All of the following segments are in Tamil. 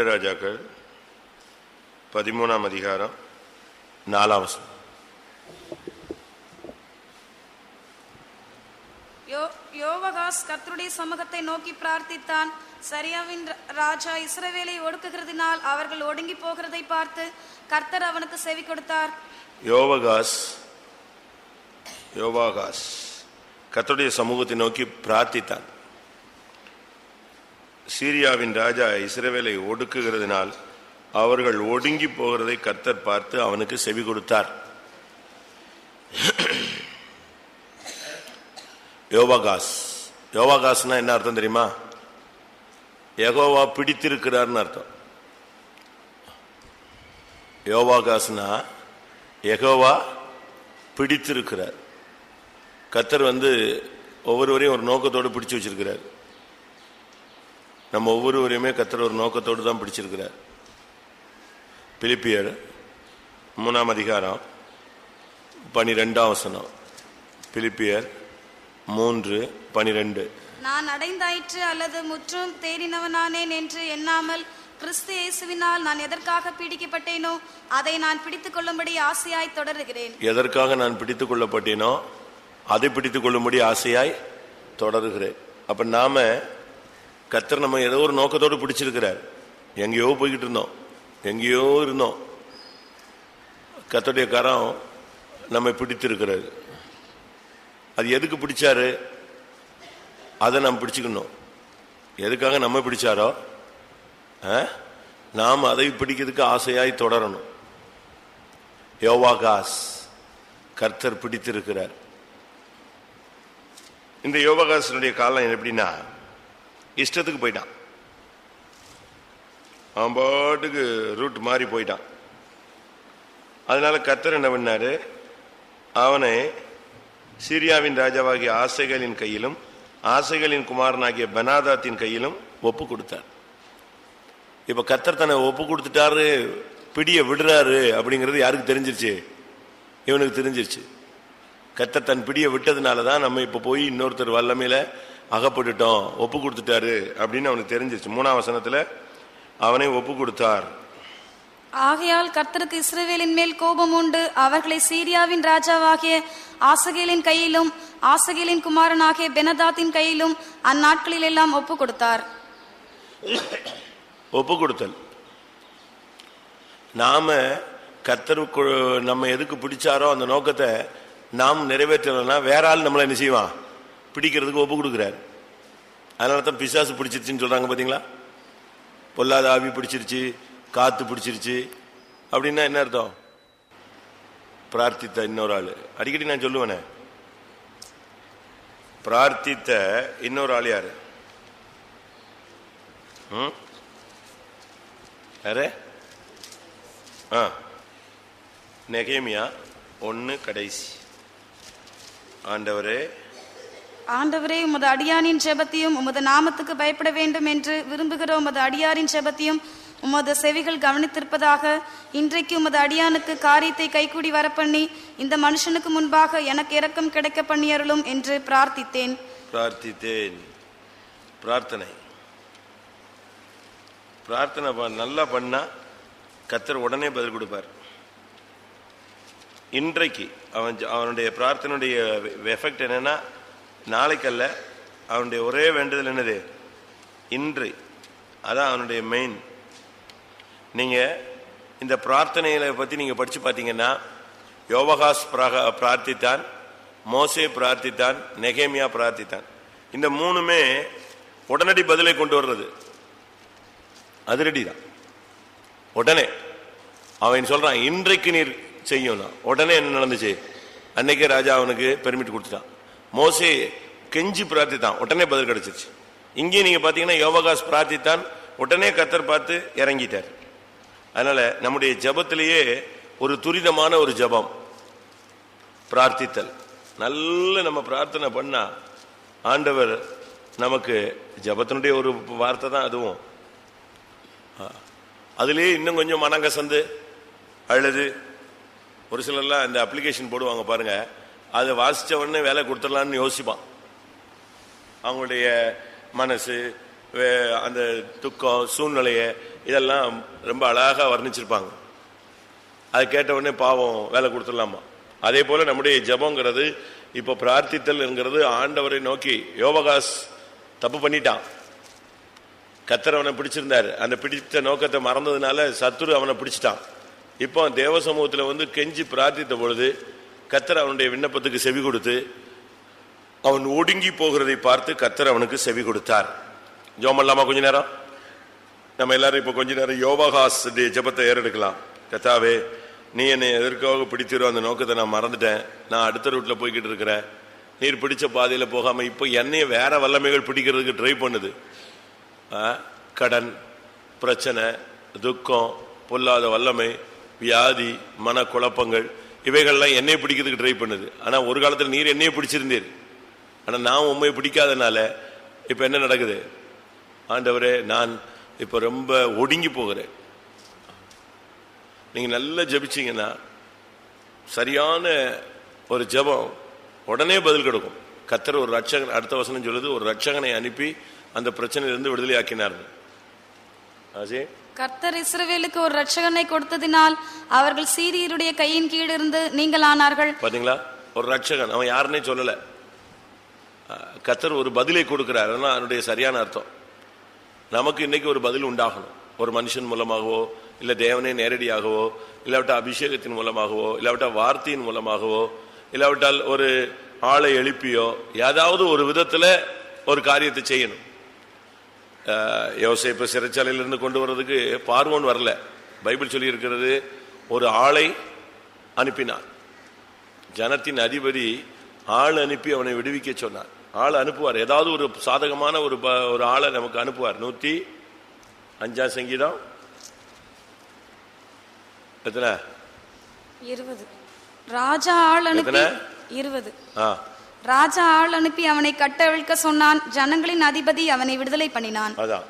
ரெண்டு ராஜாக்கள் பதிமூணாம் அதிகாரம் நாலாம் வசனம். யோவகாஸ் கர்த்தருடைய சமூகத்தை நோக்கி பிரார்த்தித்தான். சரியாவின் ராஜா இஸ்ரவேலை ஒடுக்குகிறதினால் அவர்கள் ஒடுங்கி போகிறதை பார்த்து கர்த்தர் அவனுக்கு செவி கொடுத்தார். யோவகாஸ் யோவாகாஸ் கர்த்தருடைய சமூகத்தை நோக்கி பிரார்த்தித்தான். சீரியாவின் ராஜா இஸ்ரேவேலை ஒடுக்குகிறதுனால் அவர்கள் ஒடுங்கி போகிறதை கர்த்தர் பார்த்து அவனுக்கு செவி கொடுத்தார். யோவாகாஸ். யோவாகாஸ்னா என்ன அர்த்தம் தெரியுமா? எகோவா பிடித்திருக்கிறார்னு அர்த்தம். யோவாகாஸ்னா எகோவா பிடித்திருக்கிறார். கத்தர் வந்து ஒவ்வொருவரையும் ஒரு நோக்கத்தோடு பிடிச்சு வச்சிருக்கிறார். நம்ம ஒவ்வொருவரையுமே கத்தர் ஒரு நோக்கத்தோடு தான் பிடிச்சிருக்கிறார். பிலிப்பியர் மூணாம் அதிகாரம் பனிரெண்டாம் வசனம். பிலிப்பியர் மூன்று பனிரெண்டு. நான் அடைந்தாயிற்று அல்லது முற்றும் தேறினவனானேன் என்று எண்ணாமல் கிறிஸ்து இயேசுவினால் நான் எதற்காக பீடிக்கப்பட்டேனோ அதை நான் பிடித்துக் கொள்ளும்படி ஆசையாய் தொடருகிறேன். எதற்காக நான் பிடித்துக் கொள்ளப்பட்டேனோ அதை பிடித்துக் கொள்ளும்படி ஆசையாய் தொடருகிறேன். அப்ப நாம கத்தர் நம்ம ஏதோ ஒரு நோக்கத்தோடு பிடிச்சிருக்கிறார். எங்கேயோ போய்கிட்டு இருந்தோம். எங்கேயோ இருந்தோம். கத்தருடைய கரம் நம்மை பிடித்திருக்கிறது. அது எதுக்கு பிடிச்சாரு? அதை நாம் பிடிச்சிக்கணும். எதுக்காக நம்ம பிடிச்சாரோ? ஆ? நாம் அதை பிடிக்கிறதுக்கு ஆசையாய் தொடரணும். யோவாகாஸ் கர்த்தர் பிடித்திருக்கிறார். இந்த யோகாசனுடைய காலம் எப்படின்னா இஷ்டத்துக்கு போயிட்டான். அவன் பாட்டுக்கு ரூட் மாறி போயிட்டான். அதனால கத்தர் என்ன பண்ணாரு? அவனை சீரியாவின் ராஜாவாகிய ஆசைகளின் கையிலும் ஆசைகளின் குமாரனாகிய பனாதாத்தின் கையிலும் ஒப்பு கொடுத்தார். இப்ப கத்தர் தன்னை ஒப்பு கொடுத்துட்டாரு பிடிய விடுறாரு அப்படிங்கிறது யாருக்கு தெரிஞ்சிருச்சு? இவனுக்கு தெரிஞ்சிருச்சு. கத்தர் தன் பிடிய விட்டதுனால தான் நம்ம இப்போ போய் இன்னொருத்தர் வல்லமையில அகப்பட்டுட்டோம் ஒப்பு கொடுத்துட்டாரு அப்படின்னு அவனுக்கு தெரிஞ்சிருச்சு. மூணாம் வசனத்துல அவனை ஒப்பு கொடுத்தார். ஆகையால் கர்த்தருக்கு இஸ்ரவேலின் மேல் கோபம் உண்டு. அவர்களை சீரியாவின் ராஜாவாகிய ஆசகேலின் கையிலும் ஆசகேலின் குமாரனாகிய பெனதாத்தின் கையிலும் அந்நாட்களில் எல்லாம் ஒப்பு கொடுத்தார். ஒப்பு கொடுத்தல். நாம கர்த்தர் கு- நம்ம எதுக்கு பிடிச்சாரோ அந்த நோக்கத்தை நாம் நிறைவேற்றலைன்னா வேற ஆள் நம்மளை என்ன செய்வான்? பிடிக்கிறதுக்கு ஒப்பு கொடுக்குறாரு. அதனால தான் பிசாசு பிடிச்சிருச்சுன்னு சொல்கிறாங்க பார்த்தீங்களா பொல்லாத ஆவி பிடிச்சிருச்சு காற்று பிடிச்சிருச்சு. அப்படின்னா என்ன அர்த்தம்? பிரார்த்தித்த இன்னொரு ஆள். அடிக்கடி நான் சொல்லுவேனே. பிரார்த்தித்த இன்னொரு ஆள் யாரு? ம்? யாரு? ஆ. நெகேமியா ஒன்று கடைசி. ஆண்டவரே ஆண்டவரே உமது அடியானின் ஜெபத்தையும் உமது நாமத்துக்கு பயப்பட வேண்டும் என்று விரும்புகிற உமது அடியாரின் ஜெபத்தையும் உமது செவிகள் கவனித்திருப்பதாக இன்றைக்கு உமது அடியானுக்கு காரியத்தை கைகூடி வரப்பண்ணி இந்த மனுஷனுக்கு முன்பாக எனக்கு இரக்கம் கிடைக்க பண்ணியருளும் என்று பிரார்த்தித்தேன். பிரார்த்தித்தேன். பிரார்த்தனை. பிரார்த்தனை ப- நல்லா பண்ணா கத்தர் உடனே பதில் கொடுப்பார். இன்றைக்கு அவன் அவனுடைய பிரார்த்தனுடைய எஃபெக்ட் என்னன்னா நாளைக்கல்ல அவனுடைய ஒரே வேண்டுதல் என்னது? இன்று. அதான் அவனுடைய மெயின் நீங்கள் இந்த பிரார்த்தனைகளை பற்றி நீங்கள் படித்து பார்த்தீங்கன்னா யோவகாஸ் பிரார்த்தித்தான் மோசே பிரார்த்தித்தான் நெகேமியா பிரார்த்தித்தான். இந்த மூணுமே உடனடி பதிலை கொண்டு வர்றது. அதிரடி தான் உடனே அவன் சொல்கிறான் இன்றைக்கு நீர் செய்யும் உடனே என்ன நடந்துச்சு? அன்னைக்கே ராஜா அவனுக்கு பெர்மிட் கொடுத்துட்டான். மோசே கெஞ்சி பிரார்த்தித்தான். உடனே பதில் கிடைச்சிருச்சு இங்கே நீங்க பாத்தீங்கன்னா யோகாஸ் பிரார்த்தித்தான். உடனே கத்தர் பார்த்து இறங்கிட்டார். அதனால நம்முடைய ஜபத்திலேயே ஒரு துரிதமான ஒரு ஜெபம். பிரார்த்தித்தல். நல்ல நம்ம பிரார்த்தனை பண்ணா ஆண்டவர் நமக்கு ஜெபத்தினுடைய ஒரு வார்த்தை தான் அதுவும். அதுலேயே இன்னும் கொஞ்சம் மனங்கசந்து அழுது. ஒரு சிலர்லாம் இந்த அப்ளிகேஷன் போடுவாங்க பாருங்கள் அதை வாசித்த உடனே வேலை கொடுத்துடலான்னு யோசிப்பான். அவங்களுடைய மனசு வே- அந்த துக்கம் சூழ்நிலையை இதெல்லாம் ரொம்ப அழகாக வர்ணிச்சிருப்பாங்க. அது கேட்ட உடனே பாவம் வேலை கொடுத்துடலாமா? அதே போல் நம்முடைய ஜபங்கிறது இப்போ பிரார்த்தித்தல் என்கிறது ஆண்டவரை நோக்கி யோபகாஸ் தப்பு பண்ணிட்டான். கத்தர் அவனை பிடிச்சிருந்தாரு. அந்த பிடித்த நோக்கத்தை மறந்ததுனால சத்துரு அவனை பிடிச்சிட்டான். இப்போ தேவ சமூகத்தில் வந்து கெஞ்சி பிரார்த்தித்த பொழுது கத்தர் அவனுடைய விண்ணப்பத்துக்கு செவி கொடுத்து அவன் ஒடுங்கி போகிறதை பார்த்து கத்தர் அவனுக்கு செவி கொடுத்தார். ஜோமல்லாமா கொஞ்ச நேரம்? நம்ம எல்லாரும் இப்போ கொஞ்ச நேரம் யோபகாஸ் ஜெபத்தை ஏறெடுக்கலாம். கத்தாவே நீ என்னை எதற்காக பிடித்திரும் அந்த நோக்கத்தை நான் மறந்துட்டேன். நான் அடுத்த ரூட்ல போய்கிட்டு இருக்கிறேன். நீர் பிடிச்ச பாதையில போகாம இப்போ என்னைய வேற வல்லமைகள் பிடிக்கிறதுக்கு ட்ரை பண்ணுது. கடன் பிரச்சனை துக்கம் பொல்லாத வல்லமை வியாதி மனக்குழப்பங்கள் இவைகள்லாம் என்னையை பிடிக்கிறதுக்கு ட்ரை பண்ணுது. ஆனால் ஒரு காலத்தில் நீர் என்னையே பிடிச்சிருந்தீர். ஆனால் நான் உண்மையை பிடிக்காதனால இப்போ என்ன நடக்குது? ஆண்டவரே நான் இப்போ ரொம்ப ஒடுங்கி போகிறேன். நீங்கள் நல்லா ஜபிச்சிங்கன்னா சரியான ஒரு ஜெபம் உடனே பதில் கிடைக்கும். கத்தர் ஒரு ரட்சகன் அடுத்த வசனம் சொல்லுது ஒரு ரட்சகனை அனுப்பி அந்த பிரச்சனையிலிருந்து விடுதலை ஆக்கினார்கள் ஆசே கர்த்தர் இஸ்ரவேலுக்கு ஒரு ரட்சகனை கொடுத்ததினால் அவர்கள் சீரியருடைய கையின் கீழ் இருந்து நீங்கள் ஆனார்கள் பாத்தீங்களா? ஒரு ரட்சகன் அவன் யாருன்னே சொல்லல. கர்த்தர் கத்தர் ஒரு பதிலை கொடுக்கிறார். அதனுடைய சரியான அர்த்தம். நமக்கு இன்னைக்கு ஒரு பதில் உண்டாகணும். ஒரு மனுஷன் மூலமாகவோ இல்ல தேவனே நேரடியாகவோ இல்லாவிட்டால் அபிஷேகத்தின் மூலமாகவோ இல்லாவிட்டால் வார்த்தையின் மூலமாகவோ இல்லாவிட்டால் ஒரு ஆளை எழுப்பியோ ஏதாவது ஒரு விதத்துல ஒரு காரியத்தை செய்யணும். யோசேப்பு சிறைச்சாலையிலிருந்து கொண்டு வர்றதுக்கு பார்வோன் வரல. பைபிள் சொல்லி இருக்கிறது ஒரு ஆளை அனுப்பினான் ஜனத்தின் அதிபதி ஆள் அனுப்பி அவனை விடுவிக்க சொன்னார். ஆள் அனுப்புவார். ஏதாவது ஒரு சாதகமான ஒரு ஒரு ஆளை நமக்கு அனுப்புவார். நூத்தி அஞ்சாம் சங்கீதம். எத்தனை? இருபது. ராஜா ஆள் அனுப்பி? இருபது. ஆ. ராஜா ஆள் அனுப்பி அவனை கட்டவிழ்க்க சொன்னான். ஜனங்களின் அதிபதி அவனை விடுதலை பண்ணினான். அதான்.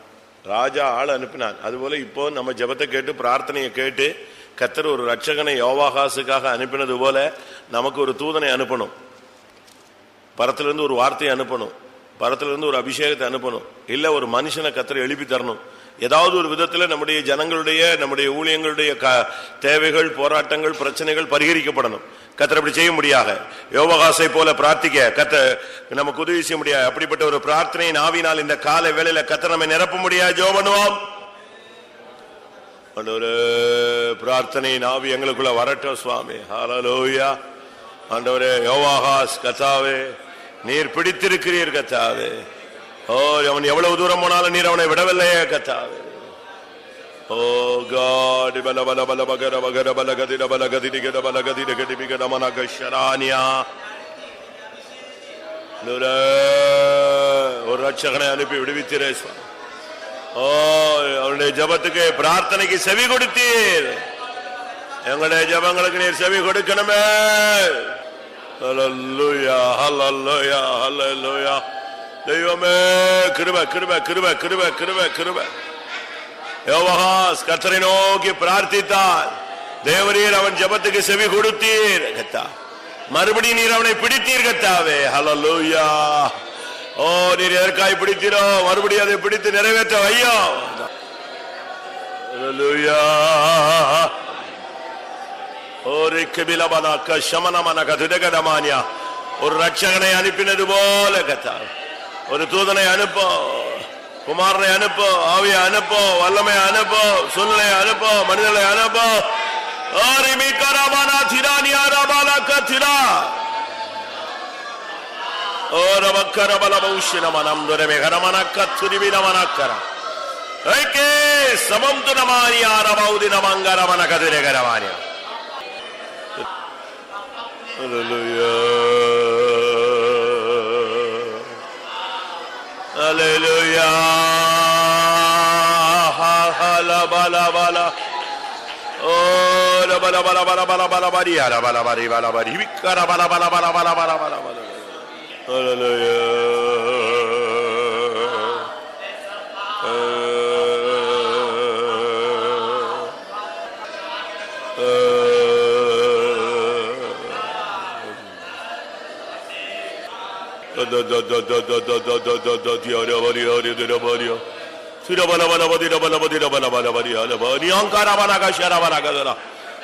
ராஜா ஆள் அனுப்பினான். அதுபோல இப்போ நம்ம ஜெபத்தை கேட்டு பிரார்த்தனையை கேட்டு கத்தர் ஒரு ரட்சகனை யோவாகாசுக்காக அனுப்பினது போல நமக்கு ஒரு தூதனை அனுப்பணும். பரத்திலிருந்து ஒரு வார்த்தையை அனுப்பணும். பரத்திலிருந்து ஒரு அபிஷேகத்தை அனுப்பணும். இல்லை ஒரு மனுஷனை கத்தரை எழுப்பி தரணும். ஏதாவது ஒரு விதத்தில் நம்முடைய ஜனங்களுடைய நம்முடைய ஊழியங்களுடைய க- தேவைகள் போராட்டங்கள் பிரச்சனைகள் பரிகரிக்கப்படணும். கத்தர் அப்படி செய்ய முடியாத யோவகாசை போல பிரார்த்திக்க. கத்த நமக்கு உதவி செய்ய முடியாது அப்படிப்பட்ட ஒரு பிரார்த்தனை நாவினால் இந்த கால வேளையில கத்த நம்ம நிரப்ப முடியாது ஜோ பண்ணுவோம். ஒரு பிரார்த்தனை நாவி எங்களுக்குள்ள வரட்டும் சுவாமி. ஹalleluya. ஆண்டவரே யோவாகாஸ் கத்தாவே நீர் பிடித்திருக்கிறீர் கத்தாவே. ஓ அவன் எவ்வளவு தூரம் போனாலும் நீர் அவனை விடவில்லையே கத்தாவே. ஓ காட் பல பல பல பகர பகர பல கதிர பல கதிர கட பல கதிர கடி பிகட மனக ஷரானியா. ஒரு ரட்சகனை அனுப்பி விடுவித்தீரே ஓ அவருடைய ஜபத்துக்கு பிரார்த்தனைக்கு செவி கொடுத்தீர். எங்களுடைய ஜபங்களுக்கு நீர் செவி கொடுக்கணுமே. ஹalleluya ஹalleluya ஹalleluya. தெய்வமே கிருப கிருப கிருப கிருப கிருப கிருப யோவகாஸ் கத்தரை நோக்கி பிரார்த்தித்தார் தேவரீர் அவன் ஜபத்துக்கு செவி கொடுத்தீர் கத்தா மறுபடியும் நீர் அவனை பிடித்தீர் கத்தாவே ஹலலூயா ஓ நீர் எதற்காய் பிடித்தீரோ மறுபடியும் அதை பிடித்து நிறைவேற்ற வையோ ஒரு ஒரு ரட்சகனை அனுப்பினது போல கத்தா ஒரு தூதனை அனுப்போ குமாரனை அனுப்போ ஆவிய அனுப்போ வல்லமை அனுப்போ சூழ்நிலை அனுப்போ மனிதனை அனுப்போ. ஆரிமி Hallelujah. Oh, bala bala bala bala bala bala bala bala bala bala bala bala bala bala bala bala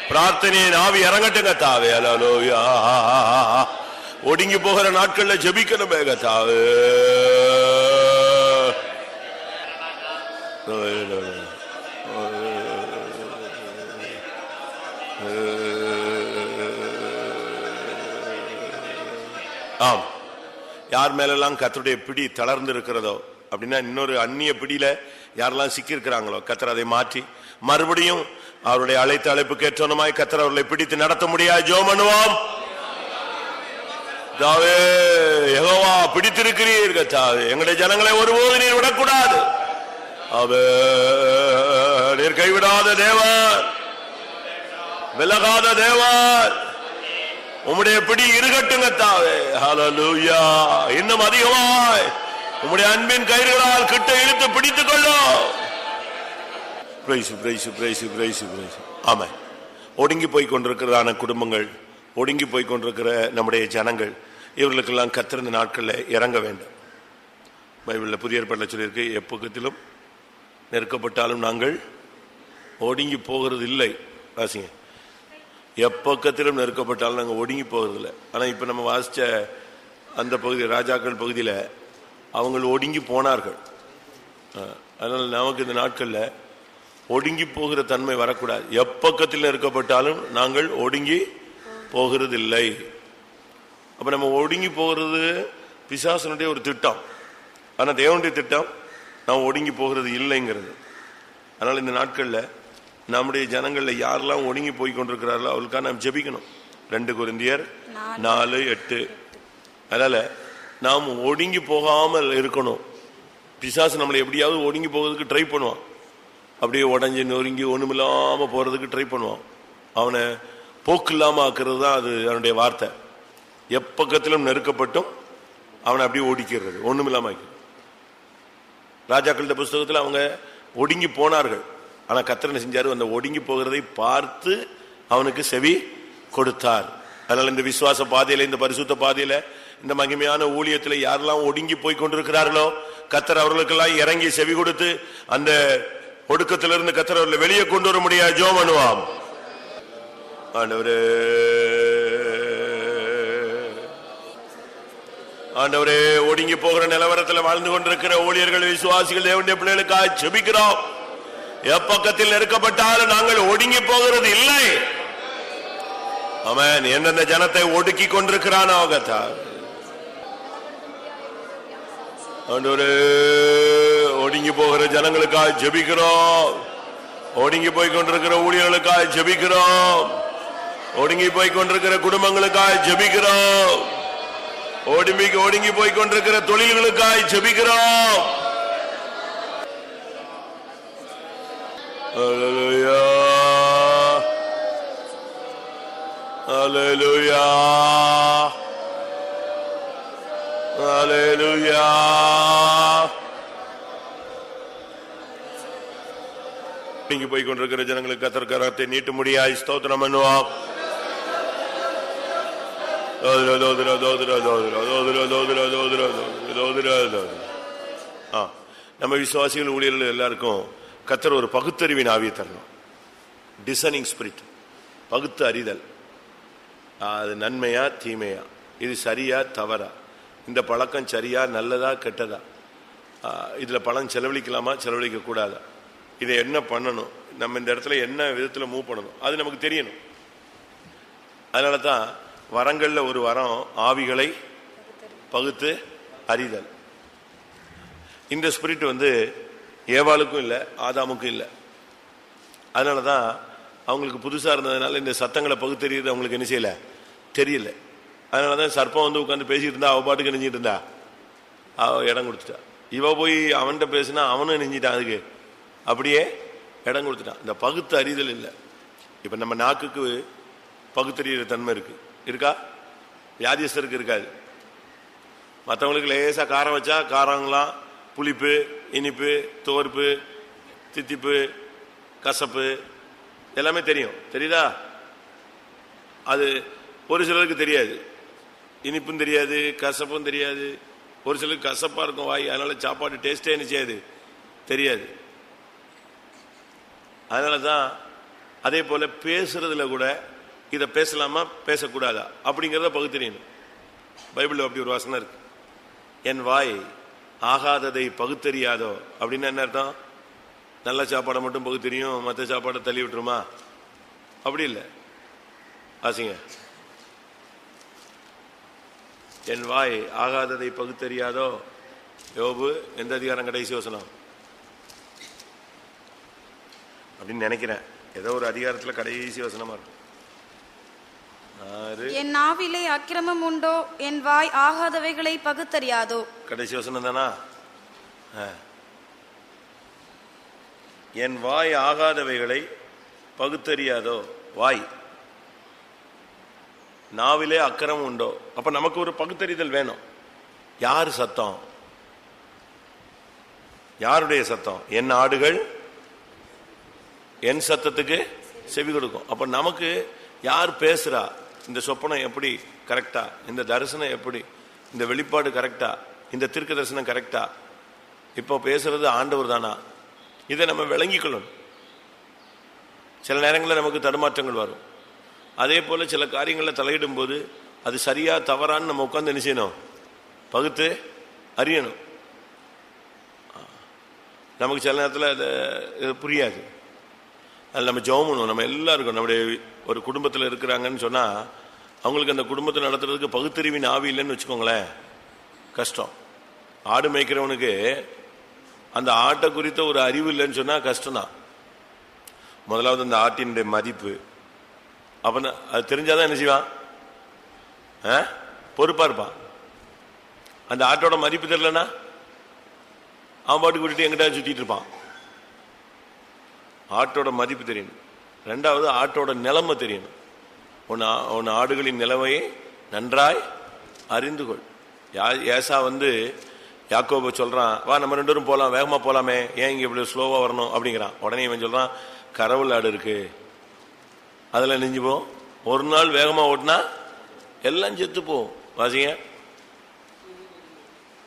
பிரார்த்தனையின் ஆவி இறங்கட்டுங்க தாவே அலலோயா ஒடுங்கி போகிற நாட்கள்ல ஜபிக்கணுமே கத்தாவே ஆம். யார் மேலெல்லாம் கத்தருடைய பிடி தளர்ந்து இருக்கிறதோ அப்படின்னா இன்னொரு அந்நிய பிடியில யாரெல்லாம் சிக்கி இருக்கிறாங்களோ கத்தர் அதை மாற்றி மறுபடியும் அவருடைய அழைத்த அழைப்புக்கு ஏற்றோனமாய் கத்தர் அவர்களை பிடித்து நடத்த முடியாது. ஜோ பண்ணுவோம். தாவே பிடித்திருக்கிறீர் கத்தாவே எங்களுடைய ஜனங்களை ஒருபோது நீர் விடக்கூடாது. அவர் நீர் கைவிடாத தேவர் விலகாத தேவர் உம்முடைய பிடி இருக்கட்டுங்க தாவே. ஹalleluya இன்னும் அதிகமாய். உம்முடைய அன்பின் கயிறுகளால் கிட்ட இழுத்து பிடித்துக் கொள்ளும் praise praise praise praise praise ஆமாம் ஒடுங்கி போய் கொண்டிருக்கிறதான குடும்பங்கள் ஒடுங்கி போய் கொண்டிருக்கிற நம்முடைய ஜனங்கள் இவர்களுக்கெல்லாம் கத்திருந்த நாட்களில் இறங்க வேண்டும். பைபிளில் புதிய ஏற்பாட்டில் சொல்லியிருக்கு எப்பக்கத்திலும் நெருக்கப்பட்டாலும் நாங்கள் ஒடுங்கி போகிறது இல்லை வாசிங்க. எப்பக்கத்திலும் நெருக்கப்பட்டாலும் நாங்கள் ஒடுங்கி போகிறதில்ல ஆனால் இப்போ நம்ம வாசித்த அந்த பகுதி ராஜாக்கள் பகுதியில் அவங்கள் ஒடுங்கி போனார்கள். அதனால் நமக்கு இந்த நாட்களில் ஒடுங்கி போகிற தன்மை வரக்கூடாது. எப்பக்கத்தில் நெருக்கப்பட்டாலும் நாங்கள் ஒடுங்கி போகிறதில்லை. அப்போ நம்ம ஒடுங்கி போகிறது பிசாசனுடைய ஒரு திட்டம். ஆனால் தேவனுடைய திட்டம் நான் ஒடுங்கி போகிறது இல்லைங்கிறது. அதனால் இந்த நாட்களில் நம்முடைய ஜனங்களில் யாரெல்லாம் ஒடுங்கி போய் கொண்டிருக்கிறார்களோ அவளுக்காக நாம் ஜெபிக்கணும். ரெண்டு குருந்தியர் நாலு எட்டு. அதனால நாம் ஒடுங்கி போகாமல் இருக்கணும். பிசாசு நம்மளை எப்படியாவது ஒடுங்கி போகிறதுக்கு ட்ரை பண்ணுவான். அப்படியே உடஞ்சி நொறுங்கி ஒண்ணுமில்லாம போறதுக்கு ட்ரை பண்ணுவான். அவனை போக்கு இல்லாம ஆக்குறது தான் அது அவனுடைய வார்த்தை. எப்பக்கத்திலும் நெருக்கப்பட்டும் அவனை அப்படியே ஒடிக்கிறது ஒண்ணுமில்லாம ஆக்கி. ராஜாக்கள் புஸ்தகத்தில் அவங்க ஒடுங்கி போனார்கள். ஆனால் கத்திரனை செஞ்சாரு? அந்த ஒடுங்கி போகிறதை பார்த்து அவனுக்கு செவி கொடுத்தார். அதனால் இந்த விசுவாச பாதையில இந்த பரிசுத்த பாதையில இந்த மகிமையான ஊழியத்தில் யாரெல்லாம் ஒடுங்கி போய் கொண்டிருக்கிறார்களோ கத்தர் அவர்களுக்கெல்லாம் இறங்கி செவி கொடுத்து அந்த ஒடுக்கத்திலிருந்து கத்தர் அவர்களை வெளியே கொண்டு வர முடியாது. ஜோ பண்ணுவாம். ஆண்டவரே. ஆண்டவரே ஒடுங்கி போகிற நிலவரத்தில் வாழ்ந்து கொண்டிருக்கிற ஊழியர்கள் விசுவாசிகள் தேவனுடைய பிள்ளைகளுக்காக செபிக்கிறோம் எப்பக்கத்தில் நெருக்கப்பட்டாலும் நாங்கள் ஒடுங்கி போகிறது இல்லை. அவன் எந்தெந்த ஜனத்தை ஒடுக்கி கொண்டிருக்கிறான் கத்தா ஒடுங்கி போகிற ஜனங்களுக்காக ஜெபிக்கிறோம். ஒடுங்கி போய் கொண்டிருக்கிற ஊழியர்களுக்காக ஜபிக்கிறோம். ஒடுங்கி போய் கொண்டிருக்கிற குடும்பங்களுக்காக ஜெபிக்கிறோம். ஒடுங்கி ஒடுங்கி போய் கொண்டிருக்கிற தொழில்களுக்காக ஜபிக்கிறோம். Hallelujah. Hallelujah. Hallelujah. நீங்க போய் கொண்டிருக்கிற ஜனங்களுக்கு கத்திருக்கிறத்தை நீட்டு முடியாய் ஸ்தோத்திரம் பண்ணுவோம் நம்ம விசுவாசிகள் ஊழியர்கள் எல்லாருக்கும் கத்தர் ஒரு பகுத்தறிவின் ஆவியை தரணும். டிசனிங் ஸ்பிரிட் பகுத்து அறிதல். அது நன்மையா தீமையா? இது சரியா தவறா? இந்த பழக்கம் சரியா நல்லதா கெட்டதா? இதில் பழம் பணம் செலவழிக்கலாமா செலவழிக்க கூடாதா? இதை என்ன பண்ணணும்? நம்ம இந்த இடத்துல என்ன விதத்தில் மூவ் பண்ணணும்? அது நமக்கு தெரியணும். அதனால தான் வரங்களில் ஒரு வரம் ஆவிகளை பகுத்து அறிதல். இந்த ஸ்பிரிட் வந்து ஏவாளுக்கும் இல்லை ஆதாமுக்கும் இல்லை. அதனால தான் அவங்களுக்கு புதுசாக இருந்ததுனால இந்த சத்தங்களை பகுத்தறியது அவங்களுக்கு என்ன செய்யலை? தெரியல. அதனால தான் சர்ப்பம் வந்து உட்காந்து பேசிட்டு இருந்தா அவ பாட்டுக்கு நெஞ்சிட்டு இருந்தா. அவ இடம் கொடுத்துட்டா. இவ போய் அவன்கிட்ட பேசினா அவனும் நெஞ்சிட்டான் அதுக்கு. அப்படியே இடம் கொடுத்துட்டான். இந்த பகுத்து அறிதல் இல்லை. இப்போ நம்ம நாக்குக்கு பகுத்தறிகிற தன்மை இருக்கு. இருக்கா? வியாதிஸ்தருக்கு இருக்காது. மற்றவங்களுக்கு லேசாக காரம் வச்சா காரங்களாம் புளிப்பு இனிப்பு துவர்ப்பு தித்திப்பு கசப்பு எல்லாமே தெரியும். தெரியுதா? அது ஒரு சிலருக்கு தெரியாது. இனிப்பும் தெரியாது கசப்பும் தெரியாது. ஒரு சிலருக்கு கசப்பாக இருக்கும் வாய் அதனால சாப்பாடு டேஸ்டே என்ன தெரியாது. அதனால தான் அதே போல பேசுறதுல கூட இதை பேசலாமா பேசக்கூடாதா? அப்படிங்கிறத பகுத்தறியணும். பைபிளில் அப்படி ஒரு வாசனை இருக்கு. என் வாய் ஆகாததை பகுத்தறியாதோ? அப்படின்னு என்ன அர்த்தம்? நல்ல சாப்பாடை மட்டும் பகுத்தறியும் மற்ற சாப்பாடை தள்ளி விட்டுருமா? அப்படி இல்லை. ஆசிங்க என் வாய் ஆகாததை பகுத்தறியாதோ? யோபு எந்த அதிகாரம் கடைசி வசனம்? அப்படின்னு நினைக்கிறேன். ஏதோ ஒரு அதிகாரத்தில் கடைசி யோசனமாக இருக்கும். என் நாவிலே அக்கிரமம் உண்டோ? என் வாய் ஆகாதவைகளை பகுத்தறியாதோ? கடைசி வசனம் தானா. என் வாய் ஆகாதவைகளை பகுத்தறியாதோ? வாய். நாவிலே அக்கறம் உண்டோ? அப்ப நமக்கு ஒரு பகுத்தறிதல் வேணும். யார் சத்தம்? யாருடைய சத்தம்? என் ஆடுகள் என் சத்தத்துக்கு செவி கொடுக்கும். அப்ப நமக்கு யார் பேசுறா? இந்த சொப்பனம் எப்படி கரெக்டா? இந்த தரிசனம் எப்படி? இந்த வெளிப்பாடு கரெக்டா? இந்த தீர்க்க தரிசனம் கரெக்டா? இப்போ பேசுறது ஆண்டவர் தானா? இதை நம்ம விளங்கிக்கொள்ளணும். சில நேரங்களில் நமக்கு தடுமாற்றங்கள் வரும். அதே போல சில காரியங்களில் தலையிடும் போது அது சரியா தவறான்னு நம்ம உட்காந்து என்ன செய்யணும்? பகுத்து அறியணும். நமக்கு சில நேரத்தில் அது புரியாது. அதில் நம்ம ஜெபம் பண்ணுவோம் நம்ம எல்லாருக்கும் நம்முடைய ஒரு குடும்பத்தில் இருக்கிறாங்கன்னு சொன்னால் அவங்களுக்கு அந்த குடும்பத்தை நடத்துறதுக்கு பகுத்தறிவின் ஆவி இல்லைன்னு வச்சுக்கோங்களேன். கஷ்டம். ஆடு மேய்க்கிறவனுக்கு அந்த ஆட்டை குறித்த ஒரு அறிவு இல்லைன்னு சொன்னால் கஷ்டம்தான். முதலாவது அந்த ஆட்டினுடைய மதிப்பு. அப்போ அது தெரிஞ்சாதான் என்ன செய்வான்? ஆ? இருப்பான். அந்த ஆட்டோட மதிப்பு தெரிலனா அவன் பாட்டுக்கு விட்டுட்டு எங்கிட்ட சுற்றிட்டு இருப்பான். ஆட்டோட மதிப்பு தெரியணும். ரெண்டாவது ஆட்டோட நிலைமை தெரியணும். உன் உன் ஆடுகளின் நிலைமையை நன்றாய் அறிந்து கொள். யா- ஏசா வந்து யாக்கோப சொல்றான் வா நம்ம ரெண்டு பேரும் போலாம் வேகமா போலாமே. ஏன் இங்க இவ்வளவு ஸ்லோவா வரணும்? அப்படிங்கிறான். உடனே இவன் சொல்றான் கரவல் ஆடு இருக்கு. அதுல நெஞ்சு போ. ஒரு நாள் வேகமா ஓட்டினா எல்லாம் செத்து போகும். வாசிங்க.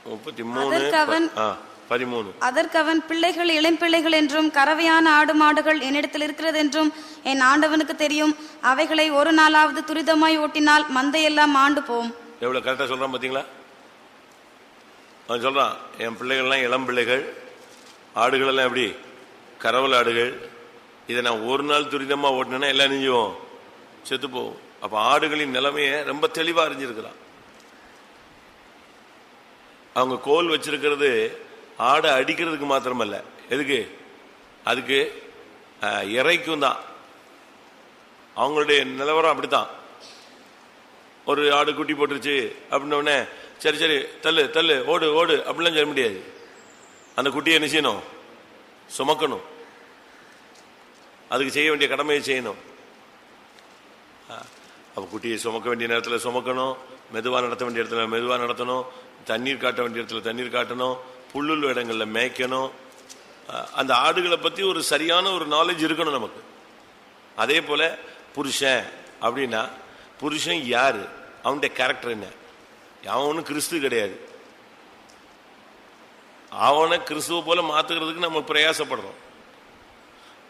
முப்பத்தி மூணு ஆ, பதிமூணு. அதற்கு அவன் பிள்ளைகள் இளம்பிள்ளைகள் என்றும் கறவையான ஆடு மாடுகள் என்னிடத்தில் இருக்கிறது என்றும் என் ஆண்டவனுக்கு தெரியும். அவைகளை ஒரு நாளாவது துரிதமாய் ஓட்டினால் மந்தையெல்லாம் ஆண்டு போம். எவ்வளவு கரெக்டா சொல்றான் பாத்தீங்களா? அவன் சொல்றான் என் பிள்ளைகள்லாம் இளம் பிள்ளைகள். ஆடுகள் எல்லாம் எப்படி? கரவல் ஆடுகள். இதை நான் ஒரு நாள் துரிதமா ஓட்டினேன்னா எல்லாம் நெஞ்சுவோம் செத்து போகும் அப்ப ஆடுகளின் நிலைமையை ரொம்ப தெளிவா அறிஞ்சிருக்கிறான். அவங்க கோல் வச்சிருக்கிறது ஆடை அடிக்கிறதுக்கு மாத்திரமல்ல. எதுக்கு? அதுக்கு இறைக்கும் தான். அவங்களுடைய நிலவரம் அப்படித்தான். ஒரு ஆடு குட்டி போட்டுருச்சு அப்படின்னோடனே சரி சரி தள்ளு தள்ளு ஓடு ஓடு அப்படிலாம் சொல்ல முடியாது. அந்த குட்டியை என்ன செய்யணும்? சுமக்கணும். அதுக்கு செய்ய வேண்டிய கடமையை செய்யணும். அப்போ குட்டியை சுமக்க வேண்டிய நேரத்தில் சுமக்கணும். மெதுவாக நடத்த வேண்டிய இடத்துல மெதுவாக நடத்தணும். தண்ணீர் காட்ட வேண்டிய இடத்துல தண்ணீர் காட்டணும். புல்லுள்ள இடங்களில் மேய்க்கணும். அந்த ஆடுகளை பற்றி ஒரு சரியான ஒரு நாலேஜ் இருக்கணும் நமக்கு. அதே போல புருஷன் அப்படின்னா புருஷன் யாரு? அவனுடைய கேரக்டர் என்ன? அவன் ஒன்றும் கிறிஸ்து கிடையாது. அவனை கிறிஸ்துவ போல மாத்துக்கிறதுக்கு நம்ம பிரயாசப்படுறோம்.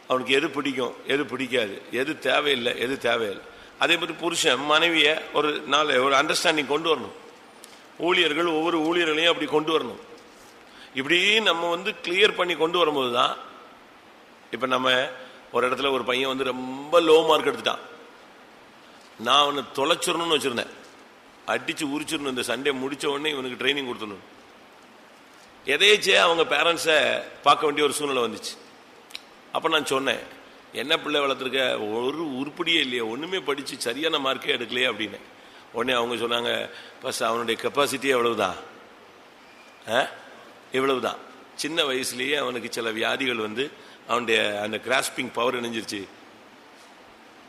அவனுக்கு எது பிடிக்கும் எது பிடிக்காது எது தேவையில்லை எது தேவையில்லை. அதே மாதிரி புருஷன் மனைவியை ஒரு நாள் ஒரு அண்டர்ஸ்டாண்டிங் கொண்டு வரணும். ஊழியர்கள் ஒவ்வொரு ஊழியர்களையும் அப்படி கொண்டு வரணும். இப்படி நம்ம வந்து கிளியர் பண்ணி கொண்டு வரும்போது தான் இப்போ நம்ம ஒரு இடத்துல ஒரு பையன் வந்து ரொம்ப லோ மார்க் எடுத்துட்டான். நான் அவனை தொலைச்சிடணும்னு வச்சிருந்தேன். அடித்து உரிச்சிடணும். இந்த சண்டே முடிச்ச உடனே இவனுக்கு ட்ரைனிங் கொடுத்துடணும். எதேச்சே அவங்க பேரண்ட்ஸை பார்க்க வேண்டிய ஒரு சூழ்நிலை வந்துச்சு. அப்போ நான் சொன்னேன் என்ன பிள்ளை வளர்த்துருக்க? ஒரு உருப்படியே இல்லையே. ஒன்றுமே படித்து சரியான மார்க்கே எடுக்கலையே அப்படின்னு. உடனே அவங்க சொன்னாங்க பஸ் அவனுடைய கெப்பாசிட்டியே எவ்வளவுதான் ஆ? இவ்வளவுதான். சின்ன வயசுலேயே அவனுக்கு சில வியாதிகள் வந்து அவனுடைய அந்த கிராஸ்பிங் பவர் இணைஞ்சிருச்சு.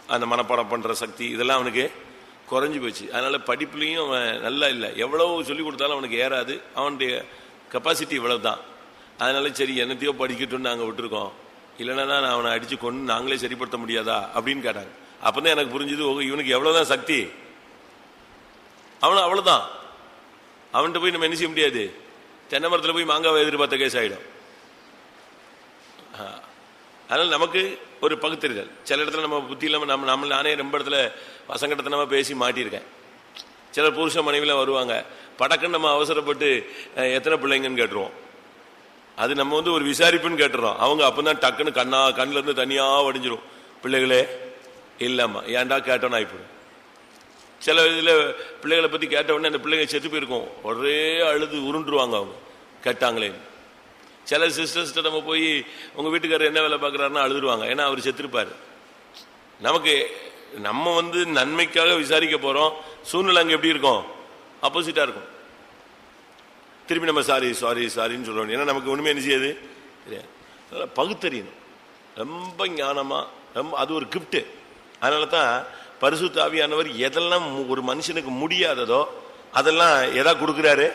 அந்த மனப்பாடம் பண்ணுற சக்தி இதெல்லாம் அவனுக்கு குறைஞ்சி போச்சு. அதனால் படிப்புலையும் அவன் நல்லா இல்லை. எவ்வளோ சொல்லி கொடுத்தாலும் அவனுக்கு ஏறாது. அவனுடைய கெப்பாசிட்டி இவ்வளவு தான் அதனால சரி என்னத்தையோ படிக்கட்டும்னு நாங்கள் விட்டுருக்கோம். இல்லைன்னா நான் அவனை அடித்து கொண்டு நாங்களே சரிப்படுத்த முடியாதா? அப்படின்னு கேட்டாங்க. அப்போ தான் எனக்கு புரிஞ்சுது ஓ, இவனுக்கு எவ்வளோதான் சக்தி? அவனும் அவ்வளோதான் அவன்கிட்ட போய் நம்ம என்ன செய்ய முடியாது? தென்னை மரத்தில் போய் மாங்காவை எதிர்பார்த்த கேஸ் ஆகிடும் அதனால் நமக்கு ஒரு பகுத்தறிதல். சில இடத்துல நம்ம புத்தி இல்லாமல் நம்ம நம்ம நானே ரொம்ப இடத்துல வசங்கட்டத்தனமா பேசி மாட்டியிருக்கேன். சிலர் புருஷ மனைவிலாம் வருவாங்க. படக்குன்னு நம்ம அவசரப்பட்டு எத்தனை பிள்ளைங்கன்னு கேட்டுருவோம். அது நம்ம வந்து ஒரு விசாரிப்புன்னு கேட்டுறோம். அவங்க அப்போ தான் டக்குன்னு கண்ணா கண்ணிலேருந்து தனியாக வடிஞ்சிரும். பிள்ளைகளே இல்லாமல் ஏன்டா கேட்டோன்னு ஆயிப்போம். சில இதில் பிள்ளைகளை பற்றி கேட்ட உடனே அந்த பிள்ளைங்க செத்து போயிருக்கும். ஒரே அழுது உருண்டுருவாங்க அவங்க. கேட்டாங்களே. சில சிஸ்டர்ஸ்கிட்ட நம்ம போய் உங்கள் வீட்டுக்காரர் என்ன வேலை பார்க்குறாருன்னா அழுதுருவாங்க. ஏன்னா அவர் செத்துருப்பார். நமக்கு நம்ம வந்து நன்மைக்காக விசாரிக்க போகிறோம் சூழ்நிலை அங்கே எப்படி இருக்கும்? ஆப்போசிட்டாக இருக்கும். திரும்பி நம்ம சாரி சாரி சாரின்னு சொல்லுவோம் ஏன்னா நமக்கு ஒன்றுமே என்ன செய்யாது? தெரியாது. பகுத்தறியணும். ரொம்ப ஞானமாக ரொம்ப அது ஒரு கிஃப்ட்டு அதனால தான் பரிசு தாவியானவர் எதெல்லாம் ஒரு மனுஷனுக்கு முடியாததோ அதெல்லாம் எதா கொடுக்குறாரு?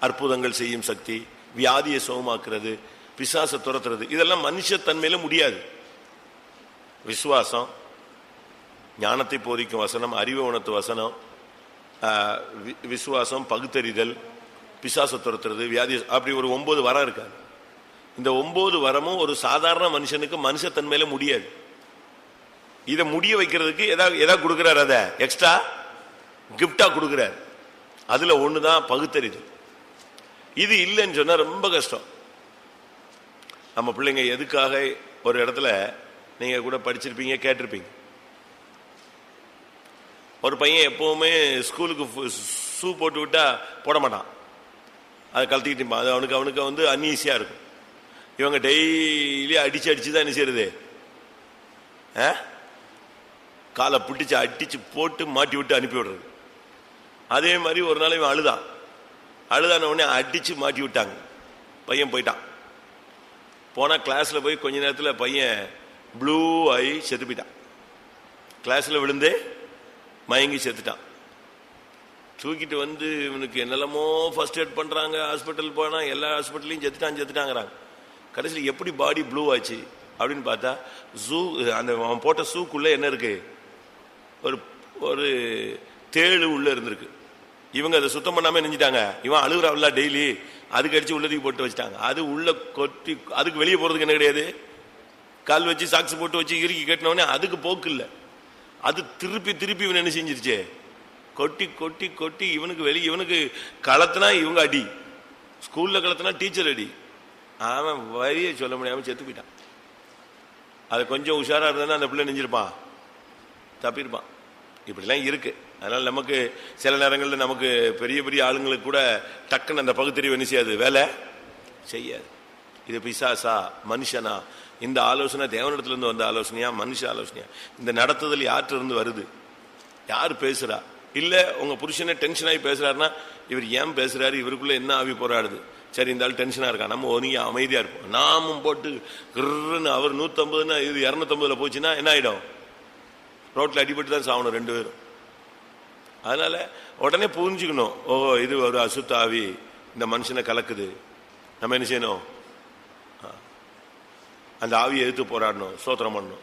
அற்புதங்கள் செய்யும் சக்தி வியாதியை சுகமாக்குறது பிசாசை துரத்துறது இதெல்லாம் மனுஷத்தன்மையில முடியாது. விசுவாசம் ஞானத்தை போதிக்கும் வசனம் அறிவு உணர்த்து வசனம் வி- விசுவாசம் பகுத்தறிதல் பிசாசை துரத்துறது வியாதி அப்படி ஒரு ஒன்பது வரம் இருக்காது. இந்த ஒன்பது வரமும் ஒரு சாதாரண மனுஷனுக்கு மனுஷத்தன்மையில முடியாது. இதை முடிய வைக்கிறதுக்கு எதாவது எதாவது கொடுக்குறாரு அதை? எக்ஸ்ட்ரா கிஃப்டாக கொடுக்குறாரு. அதில் ஒன்று தான் பகுத்தறிது இது இல்லைன்னு சொன்னால் ரொம்ப கஷ்டம். நம்ம பிள்ளைங்க எதுக்காக ஒரு இடத்துல நீங்கள் கூட படிச்சிருப்பீங்க கேட்டிருப்பீங்க. ஒரு பையன் எப்போவுமே ஸ்கூலுக்கு ஷூ போட்டு விட்டா போட மாட்டான். அதை கழட்டிக்கிட்டு அது அவனுக்கு அவனுக்கு வந்து அன்ஈஸியாக இருக்கும். இவங்க டெய்லி அடித்து அடித்து தான் என்ன செய்யறது? ஆ? காலை பிடிச்சி அடிச்சு போட்டு மாட்டி விட்டு அனுப்பி விடுறது. அதே மாதிரி ஒரு நாள் இவன் அழுதான் அழுதான உடனே அடிச்சு மாட்டி விட்டாங்க. பையன் போயிட்டான். போனால் கிளாஸில் போய் கொஞ்ச நேரத்தில் பையன் ப்ளூ ஆகி செத்து போயிட்டான் கிளாஸ்ல விழுந்து மயங்கி செத்துட்டான். தூக்கிட்டு வந்து இவனுக்கு என்னெல்லாமோ ஃபர்ஸ்ட் எய்ட் பண்ணுறாங்க ஹாஸ்பிட்டல் போனால் எல்லா ஹாஸ்பிட்டல்லையும் செத்துட்டான் செத்துட்டாங்கிறாங்க. கடைசியில் எப்படி பாடி ப்ளூ ஆச்சு அப்படின்னு பார்த்தா ஜூ அந்த அவன் போட்ட சூக்குள்ள என்ன இருக்குது ஒரு ஒரு தேழு உள்ள இருந்திருக்கு. இவங்க அதை சுத்தம் பண்ணாமல் நெஞ்சிட்டாங்க இவன் அழுகுறாவில்ல டெய்லி அதுக்கு அடித்து உள்ளதுக்கு போட்டு வச்சுட்டாங்க. அது உள்ள கொட்டி அதுக்கு வெளியே போகிறதுக்கு என்ன கிடையாது? கால் வச்சு சாக்ஸ் போட்டு வச்சு இறுக்கி கட்டினவொடனே அதுக்கு போக்கு இல்லை. அது திருப்பி திருப்பி இவன் என்ன செஞ்சிருச்சே? கொட்டி கொட்டி கொட்டி இவனுக்கு வெளியே இவனுக்கு களத்துனா இவங்க அடி. ஸ்கூலில் களத்துனா டீச்சர் அடி. அவன் வழியை சொல்ல முடியாமல் செத்து போயிட்டான். அது கொஞ்சம் உஷாராக இருந்தா அந்த பிள்ளை நெஞ்சிருப்பான். தப்பியிருப்பான். இப்படிலாம் இருக்குது அதனால் நமக்கு சில நேரங்களில் நமக்கு பெரிய பெரிய ஆளுங்களுக்கு கூட டக்குன்னு அந்த பகுத்தறிவு என்ன செய்யாது? வேலை செய்யாது. இது பிசாசா மனுஷனா? இந்த ஆலோசனை தேவனிடத்துலேருந்து வந்த ஆலோசனையா? மனுஷ ஆலோசனையா? இந்த நடத்துதல் யார்கிட்ட இருந்து வருது? யார் பேசுகிறா இல்லை உங்கள் புருஷனே டென்ஷனாகி பேசுகிறாருன்னா இவர் ஏன் பேசுகிறாரு இவருக்குள்ளே என்ன ஆவி போராடுது? சரி இந்த ஆள் டென்ஷனாக இருக்கா? நம்ம ஒதுங்கி அமைதியாக இருப்போம். நாமும் போட்டு கிருன்னு அவர் நூற்றம்பதுன்னா இது இரநூத்தம்பதுல போச்சுன்னா என்ன ஆகிடும் ரோட்டில் அடிபட்டு தான் சாகணும் ரெண்டு பேரும். அதனால் உடனே புரிஞ்சுக்கணும் ஓஹோ இது ஒரு அசுத்தாவி இந்த மனுஷனை கலக்குது. நம்ம என்ன செய்யணும்? அந்த ஆவியை எதிர்த்து போராடணும் சோத்திரம் பண்ணணும்.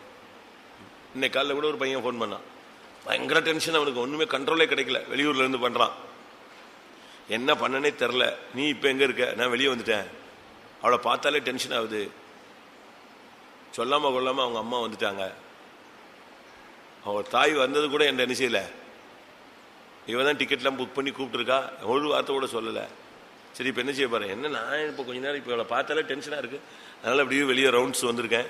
இன்னைக்கு காலையில் கூட ஒரு பையன் ஃபோன் பண்ணான். பயங்கர டென்ஷன் அவனுக்கு ஒன்றுமே கண்ட்ரோலே கிடைக்கல. வெளியூர்லேருந்து பண்ணுறான் என்ன பண்ணனே தெரில நீ இப்போ எங்கே இருக்க? நான் வெளியே வந்துட்டேன். அவளை பார்த்தாலே டென்ஷன் ஆகுது. சொல்லாமல் கொள்ளாமல் அவங்க அம்மா வந்துட்டாங்க. அவங்க தாய் வந்தது கூட என் என்ன செய்யல. இவ தான் டிக்கெட்லாம் புக் பண்ணி கூப்பிட்டுருக்கா. ஒரு வார்த்தை கூட சொல்லலை. சரி இப்போ என்ன செய்ய போறேன்? என்ன நான் இப்போ கொஞ்ச நேரம் இப்போ இவளை பார்த்தாலே டென்ஷனாக இருக்குது அதனால் அப்படியே வெளியே ரவுண்ட்ஸ் வந்திருக்கேன்.